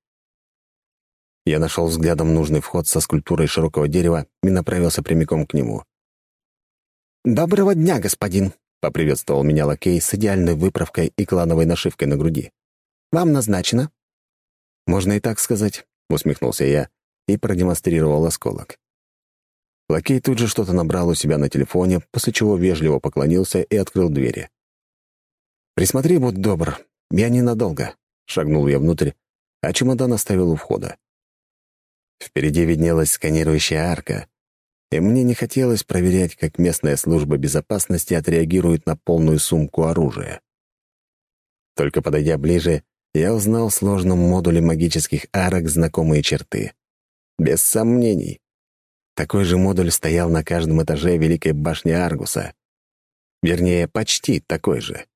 Speaker 1: Я нашел взглядом нужный вход со скульптурой широкого дерева и направился прямиком к нему.
Speaker 3: «Доброго дня, господин!»
Speaker 1: — поприветствовал меня лакей с идеальной выправкой и клановой нашивкой на груди.
Speaker 3: «Вам назначено?»
Speaker 1: «Можно и так сказать», — усмехнулся я и продемонстрировал осколок. Лакей тут же что-то набрал у себя на телефоне, после чего вежливо поклонился и открыл двери. «Присмотри, будь добр, я ненадолго», — шагнул я внутрь, а чемодан оставил у входа. Впереди виднелась сканирующая арка, и мне не хотелось проверять, как местная служба безопасности отреагирует на полную сумку оружия. Только подойдя ближе, я узнал в сложном модуле магических арок знакомые черты. Без сомнений. Такой же модуль стоял на каждом этаже Великой башни Аргуса. Вернее, почти такой же.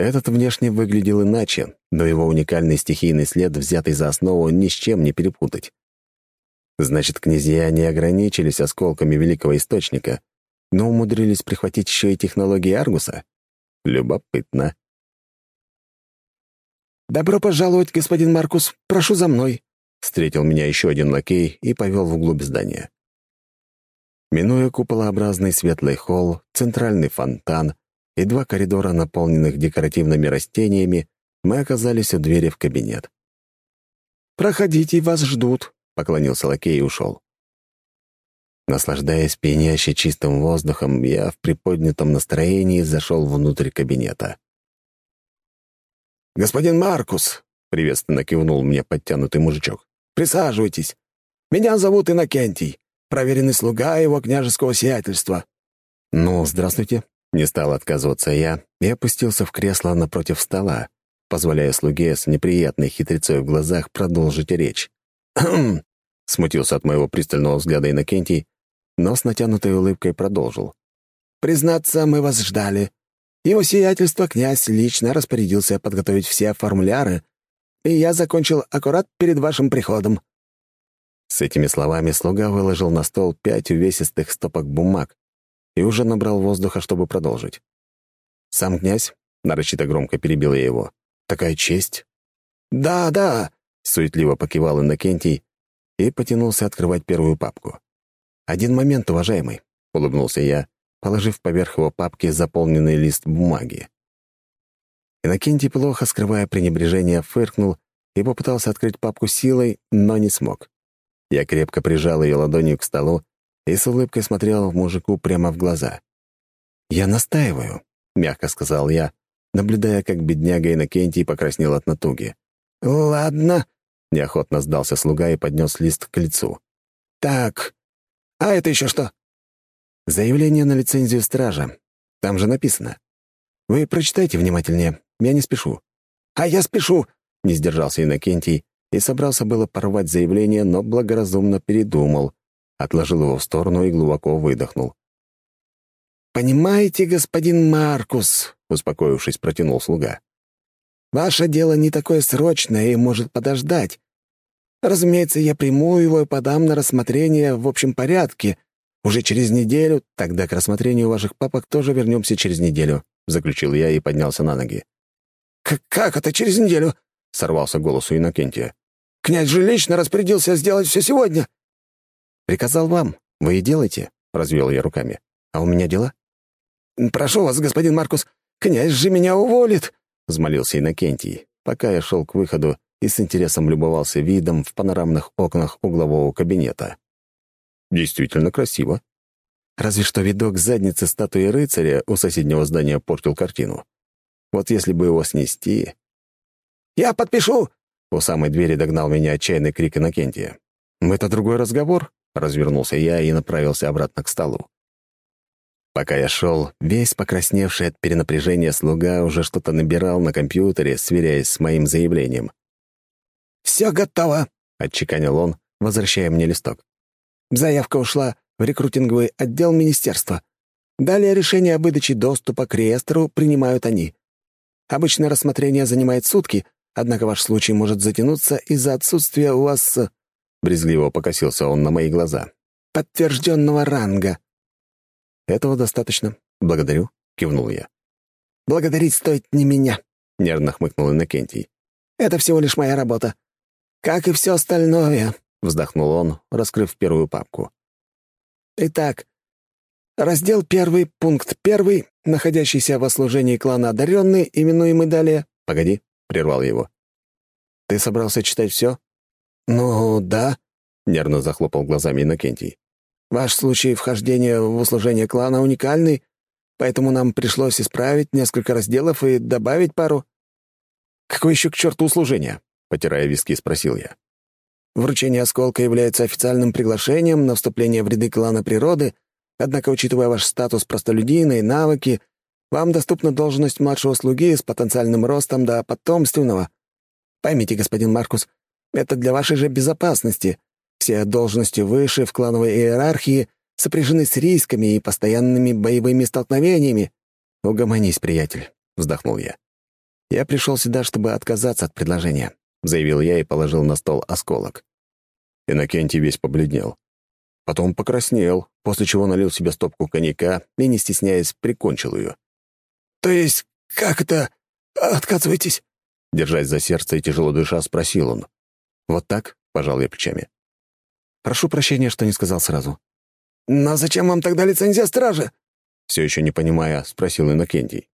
Speaker 1: Этот внешне выглядел иначе, но его уникальный стихийный след, взятый за основу, ни с чем не перепутать. Значит, князья не ограничились осколками Великого Источника, но умудрились прихватить еще и технологии Аргуса? Любопытно.
Speaker 3: «Добро пожаловать, господин Маркус. Прошу за мной», —
Speaker 1: встретил меня еще один лакей и повел вглубь здания. Минуя куполообразный светлый холл, центральный фонтан и два коридора, наполненных декоративными растениями, мы оказались у двери в кабинет.
Speaker 3: «Проходите, вас ждут», — поклонился лакей и ушел.
Speaker 1: Наслаждаясь пьяняще чистым воздухом, я в приподнятом настроении зашел внутрь кабинета.
Speaker 2: «Господин Маркус!» — приветственно кивнул мне подтянутый мужичок. «Присаживайтесь. Меня зовут Иннокентий, проверенный слуга его княжеского сиятельства».
Speaker 1: «Ну, здравствуйте», — не стал отказываться я и опустился в кресло напротив стола, позволяя слуге с неприятной хитрецой в глазах продолжить речь.
Speaker 2: «Хм!»
Speaker 1: — смутился от моего пристального взгляда Иннокентий, но с натянутой улыбкой продолжил.
Speaker 2: «Признаться, мы вас ждали. Его сиятельство князь лично распорядился подготовить все формуляры, и я закончил аккурат перед вашим приходом».
Speaker 1: С этими словами слуга выложил на стол пять увесистых стопок бумаг и уже набрал воздуха, чтобы продолжить. «Сам князь?» — нарочито громко перебил я его. «Такая честь?»
Speaker 2: «Да, да», —
Speaker 1: суетливо покивал Иннокентий и потянулся открывать первую папку. «Один момент, уважаемый», — улыбнулся я, положив поверх его папки заполненный лист бумаги. Иннокентий, плохо скрывая пренебрежение, фыркнул и попытался открыть папку силой, но не смог. Я крепко прижал ее ладонью к столу и с улыбкой смотрел мужику прямо в глаза. «Я настаиваю», — мягко сказал я, наблюдая, как бедняга Иннокентий покраснел от натуги.
Speaker 2: «Ладно», —
Speaker 1: неохотно сдался слуга и поднес лист к лицу.
Speaker 2: «Так, а это еще что?»
Speaker 1: Заявление на лицензию стража. Там же написано. Вы прочитайте внимательнее, я не спешу.
Speaker 2: А я спешу,
Speaker 1: не сдержался Иннокентий и собрался было порвать заявление, но благоразумно передумал, отложил его в сторону и глубоко выдохнул.
Speaker 2: «Понимаете, господин Маркус», — успокоившись, протянул слуга, «ваше дело не такое срочное и может подождать. Разумеется, я приму его и подам на рассмотрение в общем порядке, уже через неделю, тогда к рассмотрению ваших папок тоже вернемся через неделю», — заключил я и поднялся на ноги. «Как это через неделю?» — сорвался голос у Иннокентия. «Князь же лично распорядился сделать все сегодня».
Speaker 1: «Приказал вам. Вы и делайте», — развел я руками. «А у меня дела?»
Speaker 2: «Прошу вас, господин Маркус, князь же меня уволит», —
Speaker 1: взмолился Иннокентий, пока я шел к выходу и с интересом любовался видом в панорамных окнах углового кабинета. Действительно красиво. Разве что видок задницы статуи рыцаря у соседнего здания портил картину. Вот если бы его снести...
Speaker 2: «Я подпишу!»
Speaker 1: У самой двери догнал меня отчаянный крик Иннокентия. «Это другой разговор?» — развернулся я и направился обратно к столу. Пока я шел, весь покрасневший от перенапряжения слуга уже что-то набирал на компьютере, сверяясь с моим заявлением.
Speaker 2: «Все готово», —
Speaker 1: отчеканил он, возвращая мне листок.
Speaker 2: Заявка ушла в рекрутинговый отдел министерства. Далее решение о выдаче доступа к реестру принимают они. Обычно рассмотрение занимает сутки, однако ваш случай может затянуться из-за отсутствия у вас...» Брезгливо покосился он на мои глаза. «Подтвержденного ранга».
Speaker 1: «Этого достаточно. Благодарю», — кивнул я.
Speaker 2: «Благодарить стоит не меня», —
Speaker 1: нервно хмыкнул Иннокентий.
Speaker 4: Это всего лишь моя работа. Как и все остальное», — вздохнул он, раскрыв первую папку. «Итак, раздел первый, пункт первый, находящийся во служении клана одаренный, именуемый далее...»
Speaker 1: «Погоди», — прервал его. «Ты собрался читать все?»
Speaker 4: «Ну, да», — нервно захлопал глазами Иннокентий. «Ваш случай вхождения в услужение клана уникальный, поэтому нам пришлось исправить несколько разделов и добавить пару».
Speaker 1: «Какое еще к черту услужение?» — потирая виски, спросил я.
Speaker 4: Вручение осколка является официальным приглашением на вступление в ряды клана природы, однако, учитывая ваш статус простолюдина и навыки, вам доступна должность младшего слуги с потенциальным ростом до потомственного. Поймите, господин Маркус, это для вашей же безопасности. Все должности выше в клановой иерархии сопряжены с рисками и постоянными боевыми столкновениями.
Speaker 1: «Угомонись, приятель», — вздохнул я. «Я пришел сюда, чтобы отказаться от предложения. — заявил я и положил на стол осколок. Иннокентий весь побледнел. Потом покраснел, после чего налил себе стопку коньяка и, не стесняясь, прикончил ее.
Speaker 4: «То есть как это отказываетесь?»
Speaker 1: Держась за сердце и тяжело дыша, спросил он. «Вот так?» — пожал я плечами. «Прошу прощения, что не сказал сразу».
Speaker 4: «Но зачем вам тогда лицензия стражи?»
Speaker 1: Все еще не понимая, спросил Иннокентий.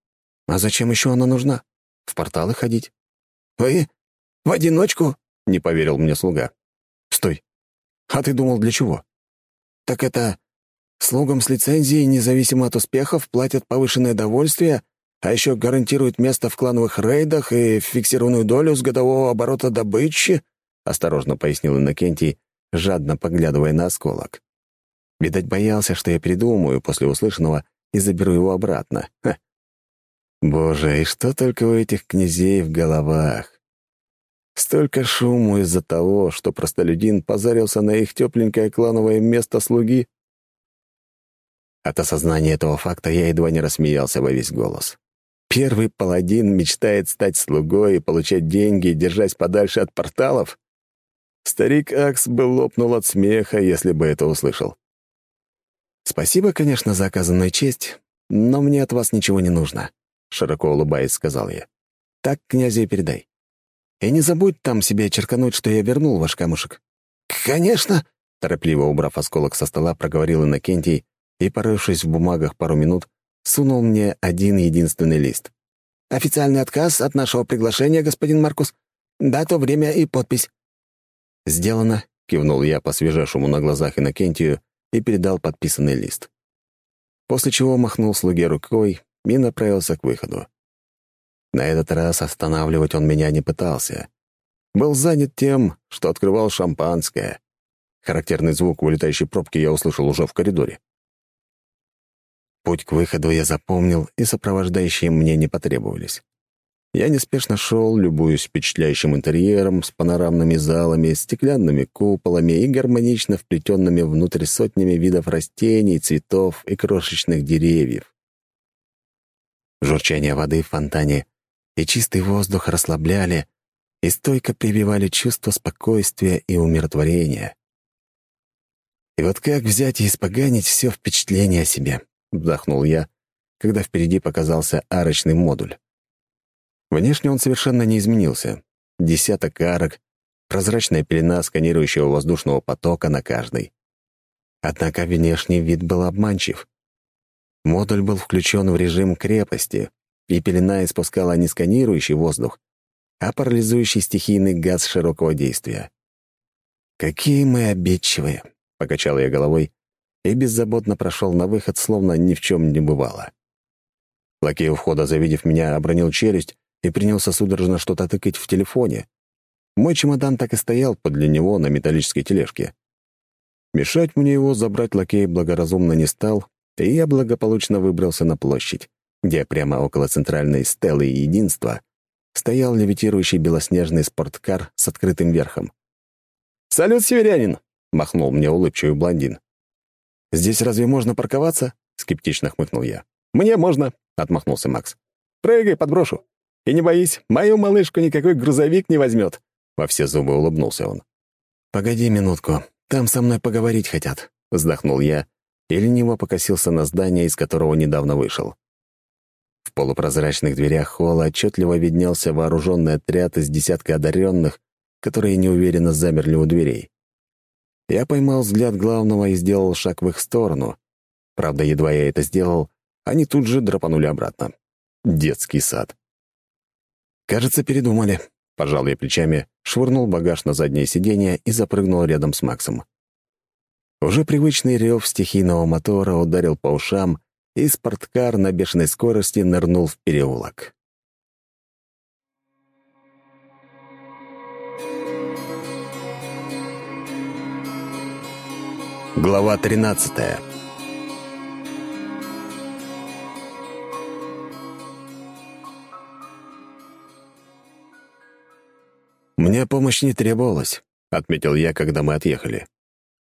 Speaker 1: «А зачем еще она нужна? В порталы ходить?»
Speaker 4: «Вы в одиночку?»
Speaker 1: — не поверил мне слуга. «Стой. А ты думал, для чего?»
Speaker 4: «Так это... Слугам с лицензией, независимо от успехов, платят повышенное довольствие, а еще гарантируют место в клановых рейдах и фиксированную долю с годового оборота добычи», — осторожно пояснил Иннокентий, жадно поглядывая на осколок. Видать, боялся, что я передумаю после услышанного и заберу его обратно. Ха. Боже, и что только у этих князей в головах? Столько шуму из-за того, что простолюдин позарился на их тепленькое клановое место слуги. От осознания этого факта я едва не рассмеялся во весь голос. Первый паладин мечтает стать слугой и получать деньги, держась подальше от порталов? Старик Акс бы лопнул от смеха, если бы это услышал. «Спасибо, конечно, за оказанную честь, но мне от вас ничего не нужно», — широко улыбаясь, сказал я. «Так князю передай. И не забудь там себе черкануть, что я вернул ваш камушек». «Конечно!»
Speaker 1: — торопливо убрав осколок со стола, проговорил Иннокентий и, порывшись в бумагах пару минут, сунул мне один единственный лист.
Speaker 4: «Официальный отказ от нашего приглашения, господин Маркус. Дата, время и подпись».
Speaker 1: «Сделано», — кивнул я по свежайшему на глазах Иннокентию и передал подписанный лист. После чего махнул слуге рукой и направился к выходу. На этот раз останавливать он меня не пытался. Был занят тем, что открывал шампанское. Характерный звук вылетающей пробки я услышал уже в коридоре. Путь к выходу я запомнил, и сопровождающие мне не потребовались. Я неспешно шел, любуясь впечатляющим интерьером с панорамными залами, стеклянными куполами и гармонично вплетенными внутрь сотнями видов растений, цветов и крошечных деревьев. Журчание воды в фонтане и чистый воздух расслабляли и стойко прививали чувство спокойствия и умиротворения. И вот как взять и испоганить все впечатление о себе, вздохнул я, когда впереди показался арочный модуль. Внешне он совершенно не изменился. Десяток арок, прозрачная пелена сканирующего воздушного потока на каждой. Однако внешний вид был обманчив. Модуль был включен в режим крепости, и пелена испускала не сканирующий воздух, а парализующий стихийный газ широкого действия. «Какие мы обидчивые!» — покачал я головой и беззаботно прошел на выход, словно ни в чем не бывало. Лакей у входа, завидев меня, обронил челюсть и принялся судорожно что-то тыкать в телефоне. Мой чемодан так и стоял подле него на металлической тележке. Мешать мне его забрать лакей благоразумно не стал, и я благополучно выбрался на площадь где прямо около центральной стелы единства стоял левитирующий белоснежный спорткар с открытым верхом. «Салют, северянин!» — махнул мне улыбчивый блондин. «Здесь разве можно парковаться?» — скептично хмыкнул я. «Мне можно», — отмахнулся Макс. «Прыгай, подброшу. И не боись, мою малышку никакой грузовик не возьмет». Во все зубы улыбнулся он. «Погоди минутку, там со мной поговорить хотят», — вздохнул я и лениво покосился на здание, из которого недавно вышел. В полупрозрачных дверях холла отчетливо виднелся вооруженный отряд из десятка одаренных, которые неуверенно замерли у дверей. Я поймал взгляд главного и сделал шаг в их сторону. Правда, едва я это сделал, они тут же драпанули обратно. Детский сад. Кажется, передумали. Пожал я плечами, швырнул багаж на заднее сиденье и запрыгнул рядом с Максом. Уже привычный рев стихийного мотора ударил по ушам, и спорткар на бешеной скорости нырнул в переулок. Глава 13 «Мне помощь не требовалась», — отметил я, когда мы отъехали.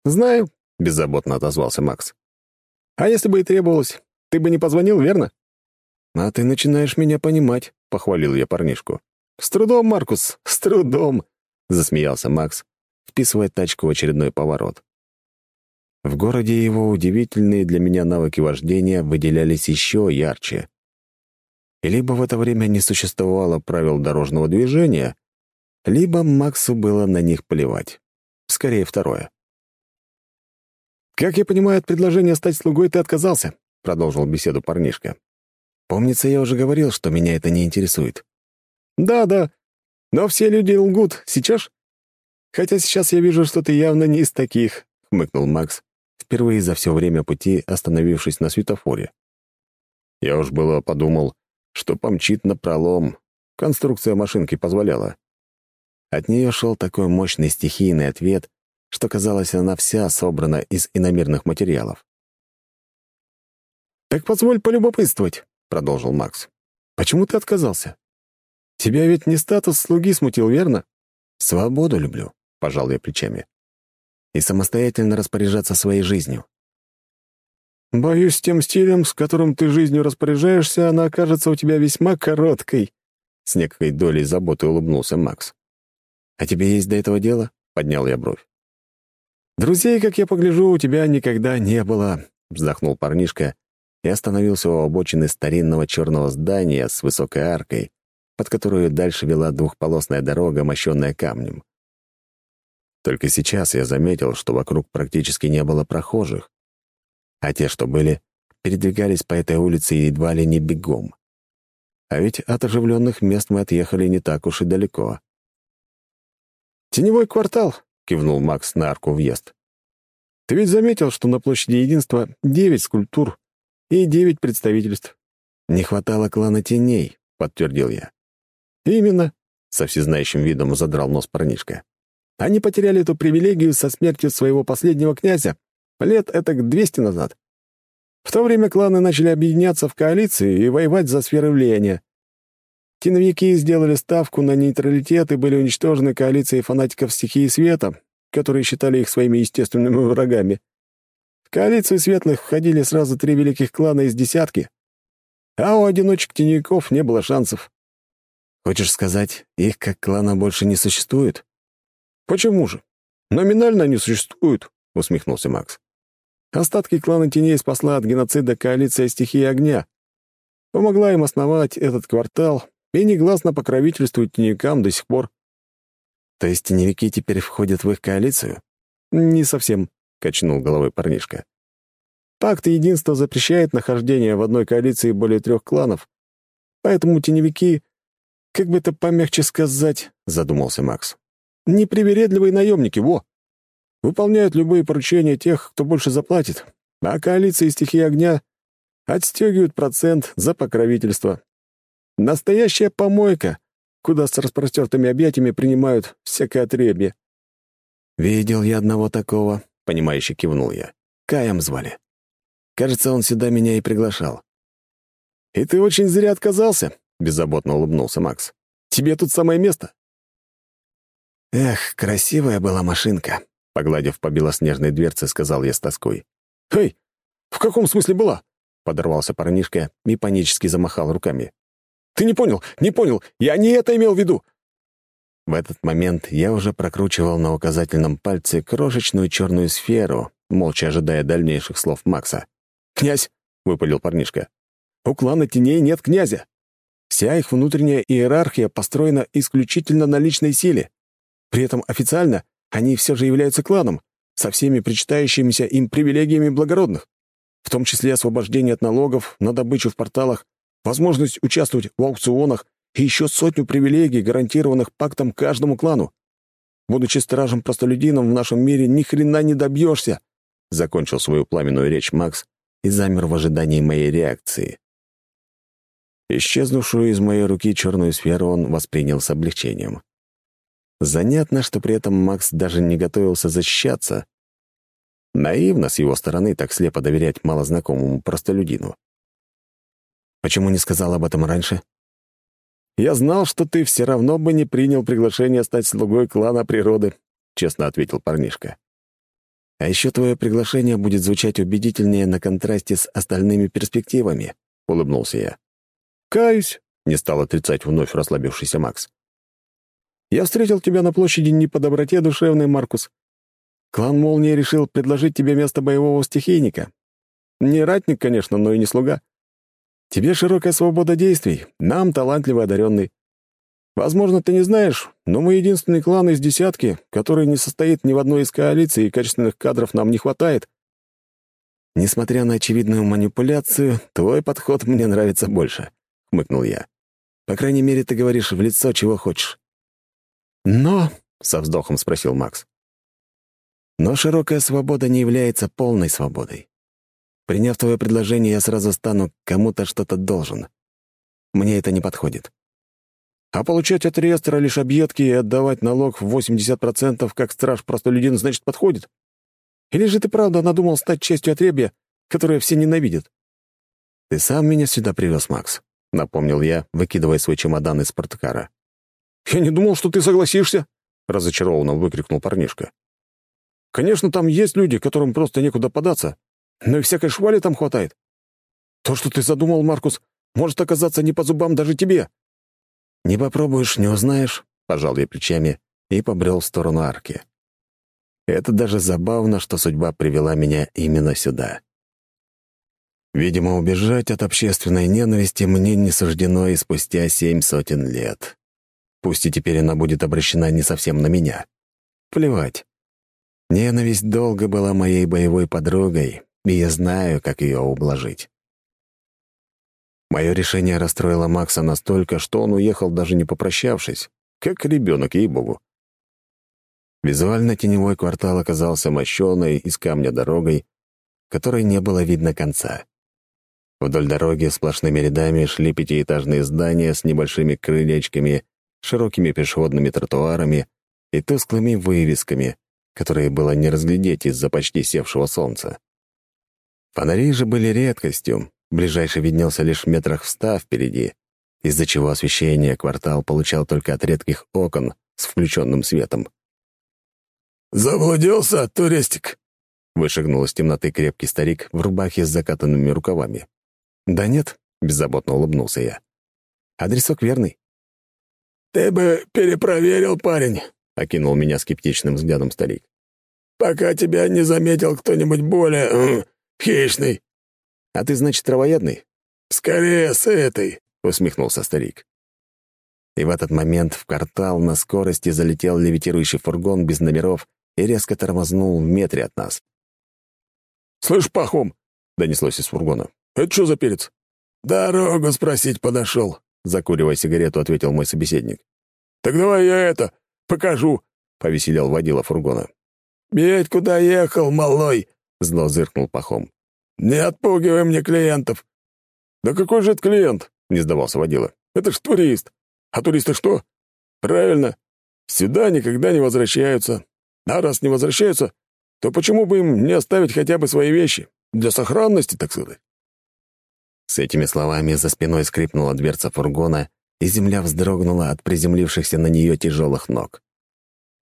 Speaker 2: «Знаю», — беззаботно отозвался Макс. «А если бы и требовалось, ты бы не позвонил, верно?»
Speaker 1: «А ты начинаешь меня понимать», — похвалил я парнишку.
Speaker 2: «С трудом, Маркус, с трудом», — засмеялся Макс,
Speaker 1: вписывая тачку в очередной поворот. В городе его удивительные для меня навыки вождения выделялись еще ярче. И либо в это время не существовало правил дорожного движения, либо Максу было на них плевать. Скорее, второе.
Speaker 2: «Как я понимаю, от предложения стать слугой ты отказался», — продолжил беседу парнишка.
Speaker 1: «Помнится, я уже говорил, что меня это не интересует».
Speaker 2: «Да, да. Но все люди лгут. Сейчас? Хотя сейчас я вижу, что ты явно не из таких», — хмыкнул Макс,
Speaker 1: впервые за все время пути остановившись на светофоре. Я уж было подумал, что помчит на пролом. Конструкция машинки позволяла. От нее шел такой мощный стихийный ответ, что, казалось, она вся собрана из иномерных материалов.
Speaker 2: «Так позволь полюбопытствовать», — продолжил Макс. «Почему ты отказался? Тебя ведь не статус слуги смутил, верно?»
Speaker 1: «Свободу люблю», — пожал я плечами. «И самостоятельно распоряжаться своей жизнью».
Speaker 2: «Боюсь, тем стилем, с которым ты жизнью распоряжаешься, она окажется у тебя весьма короткой», — с некой долей заботы улыбнулся Макс.
Speaker 1: «А тебе есть до этого дело?» — поднял я бровь.
Speaker 2: «Друзей, как я погляжу, у тебя никогда не было», — вздохнул парнишка и остановился у обочины старинного черного здания с высокой аркой, под которую дальше вела двухполосная дорога, мощенная камнем.
Speaker 1: Только сейчас я заметил, что вокруг практически не было прохожих, а те, что были, передвигались по этой улице едва ли не бегом. А ведь от оживленных мест мы отъехали не так уж и далеко.
Speaker 2: «Теневой квартал», — кивнул Макс на арку въезд. «Ты ведь заметил, что на площади Единства девять скульптур и девять представительств?»
Speaker 1: «Не хватало клана теней», — подтвердил я.
Speaker 2: «Именно», — со всезнающим видом задрал нос парнишка. «Они потеряли эту привилегию со смертью своего последнего князя лет этак двести назад. В то время кланы начали объединяться в коалиции и воевать за сферы влияния. Тиновики сделали ставку на нейтралитет и были уничтожены коалицией фанатиков стихии света, которые считали их своими естественными врагами. В коалицию светлых входили сразу три великих клана из десятки, а у одиночек теневиков не было шансов.
Speaker 1: Хочешь сказать, их как клана больше не существует?
Speaker 2: Почему же? Номинально они существуют, усмехнулся Макс. Остатки клана теней спасла от геноцида коалиция стихии огня. Помогла им основать этот квартал и негласно покровительствуют теневикам до сих пор.
Speaker 1: То есть теневики теперь входят в их коалицию?
Speaker 2: Не совсем, — качнул головой парнишка. Пакт единства запрещает нахождение в одной коалиции более трех кланов, поэтому теневики, как бы это помягче сказать, — задумался Макс, — непривередливые наемники, во! Выполняют любые поручения тех, кто больше заплатит, а коалиции стихии огня отстегивают процент за покровительство. Настоящая помойка, куда с распростертыми объятиями принимают всякое отребье.
Speaker 1: «Видел я одного такого», — понимающе кивнул я. «Каем звали. Кажется, он сюда меня и приглашал».
Speaker 2: «И ты очень зря отказался», — беззаботно улыбнулся Макс. «Тебе тут самое место».
Speaker 1: «Эх, красивая была машинка», — погладив по белоснежной дверце, сказал я с тоской.
Speaker 2: «Эй, в каком смысле была?»
Speaker 1: — подорвался парнишка и панически замахал руками.
Speaker 2: Ты не понял, не понял. Я не это имел в виду.
Speaker 1: В этот момент я уже прокручивал на указательном пальце крошечную черную сферу, молча ожидая дальнейших слов Макса.
Speaker 2: «Князь!» — выпалил парнишка.
Speaker 1: У клана теней нет князя. Вся их внутренняя иерархия построена исключительно на личной силе. При этом официально они все же являются кланом, со всеми причитающимися им привилегиями благородных, в том числе освобождение от налогов на добычу в порталах, возможность участвовать в аукционах и еще сотню привилегий, гарантированных пактом каждому клану. Будучи стражем-простолюдином в нашем мире, ни хрена не добьешься, закончил свою пламенную речь Макс и замер в ожидании моей реакции. Исчезнувшую из моей руки черную сферу он воспринял с облегчением. Занятно, что при этом Макс даже не готовился защищаться. Наивно с его стороны так слепо доверять малознакомому простолюдину. Почему не сказал об этом раньше? «Я знал, что ты все равно бы не принял приглашение стать слугой клана природы», — честно ответил парнишка. «А еще твое приглашение будет звучать убедительнее на контрасте с остальными перспективами», — улыбнулся я. «Каюсь», — не стал отрицать вновь расслабившийся Макс. «Я встретил тебя на площади не по доброте душевной, Маркус. Клан Молния решил предложить тебе место боевого стихийника. Не ратник, конечно, но и не слуга. Тебе широкая свобода действий, нам талантливый одаренный. Возможно, ты не знаешь, но мы единственный клан из десятки, который не состоит ни в одной из коалиций, и качественных кадров нам не хватает. Несмотря на очевидную манипуляцию, твой подход мне нравится больше. — хмыкнул я. «По крайней мере, ты говоришь в лицо, чего хочешь». «Но...» — со вздохом спросил Макс. «Но широкая свобода не является полной свободой. Приняв твое предложение, я сразу стану кому-то что-то должен. Мне это не подходит. А получать от реестра лишь объедки и отдавать налог в 80% как страж простолюдин, значит, подходит? Или же ты правда надумал стать частью отребья, которое все ненавидят? Ты сам меня сюда привез, Макс. — напомнил я, выкидывая свой чемодан из спорткара. «Я не думал, что ты согласишься!» — разочарованно выкрикнул парнишка. «Конечно, там есть люди, которым просто некуда податься, но и всякой швали там хватает. То, что ты задумал, Маркус, может оказаться не по зубам даже тебе». «Не попробуешь, не узнаешь», — пожал я плечами и побрел в сторону арки. Это даже забавно, что судьба привела меня именно сюда. Видимо, убежать от общественной ненависти мне не суждено и спустя семь сотен лет. Пусть и теперь она будет обращена не совсем на меня. Плевать. Ненависть долго была моей боевой подругой, и я знаю, как ее ублажить. Мое решение расстроило Макса настолько, что он уехал, даже не попрощавшись, как ребенок, ей-богу. Визуально теневой квартал оказался мощеной из камня дорогой, которой не было видно конца. Вдоль дороги сплошными рядами шли пятиэтажные здания с небольшими крылечками, широкими пешеходными тротуарами и тусклыми вывесками, которые было не разглядеть из-за почти севшего солнца. Фонари же были редкостью, ближайший виднелся лишь в метрах в ста впереди, из-за чего освещение квартал получал только от редких окон с включенным светом.
Speaker 5: «Заблудился, туристик?» — вышагнул из темноты крепкий старик в рубахе с закатанными рукавами.
Speaker 1: «Да нет», — беззаботно улыбнулся я. «Адресок верный».
Speaker 5: «Ты бы перепроверил, парень», — окинул меня скептичным взглядом старик. «Пока тебя не заметил кто-нибудь более хищный».
Speaker 1: «А ты, значит, травоядный?»
Speaker 5: «Скорее с этой», — усмехнулся старик.
Speaker 1: И в этот момент в квартал на скорости залетел левитирующий фургон без номеров и резко тормознул в метре от нас.
Speaker 5: «Слышь, Пахом!» — донеслось из фургона. «Это что за перец?» «Дорогу спросить подошел», — закуривая сигарету, ответил мой собеседник. «Так давай я это покажу», — повеселел водила фургона. «Медь куда ехал, малой?» — зло зыркнул Пахом. «Не отпугивай мне клиентов». «Да какой же это клиент?» — не сдавался водила. «Это ж турист. А туристы что?» «Правильно. Сюда никогда не возвращаются. А раз не возвращаются, то почему бы им не оставить хотя бы свои вещи? Для сохранности, так сказать».
Speaker 1: С этими словами за спиной скрипнула дверца фургона, и земля вздрогнула от приземлившихся на нее тяжелых ног.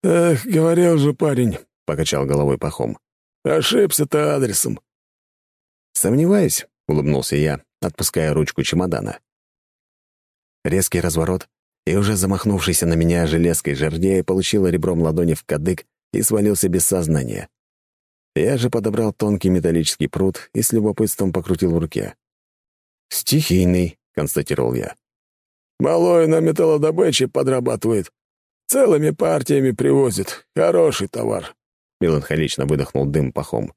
Speaker 5: «Эх, говорил же парень», — покачал головой Пахом. «Ошибся ты адресом».
Speaker 1: «Сомневаюсь», — улыбнулся я, отпуская ручку чемодана. Резкий разворот, и уже замахнувшийся на меня железкой жердяй получил ребром ладони в кадык и свалился без сознания. Я же подобрал тонкий металлический пруд и с любопытством покрутил в руке.
Speaker 6: «Стихийный», — констатировал я.
Speaker 1: «Малой на металлодобыче подрабатывает. Целыми партиями привозит. Хороший товар», —
Speaker 6: меланхолично выдохнул дым пахом.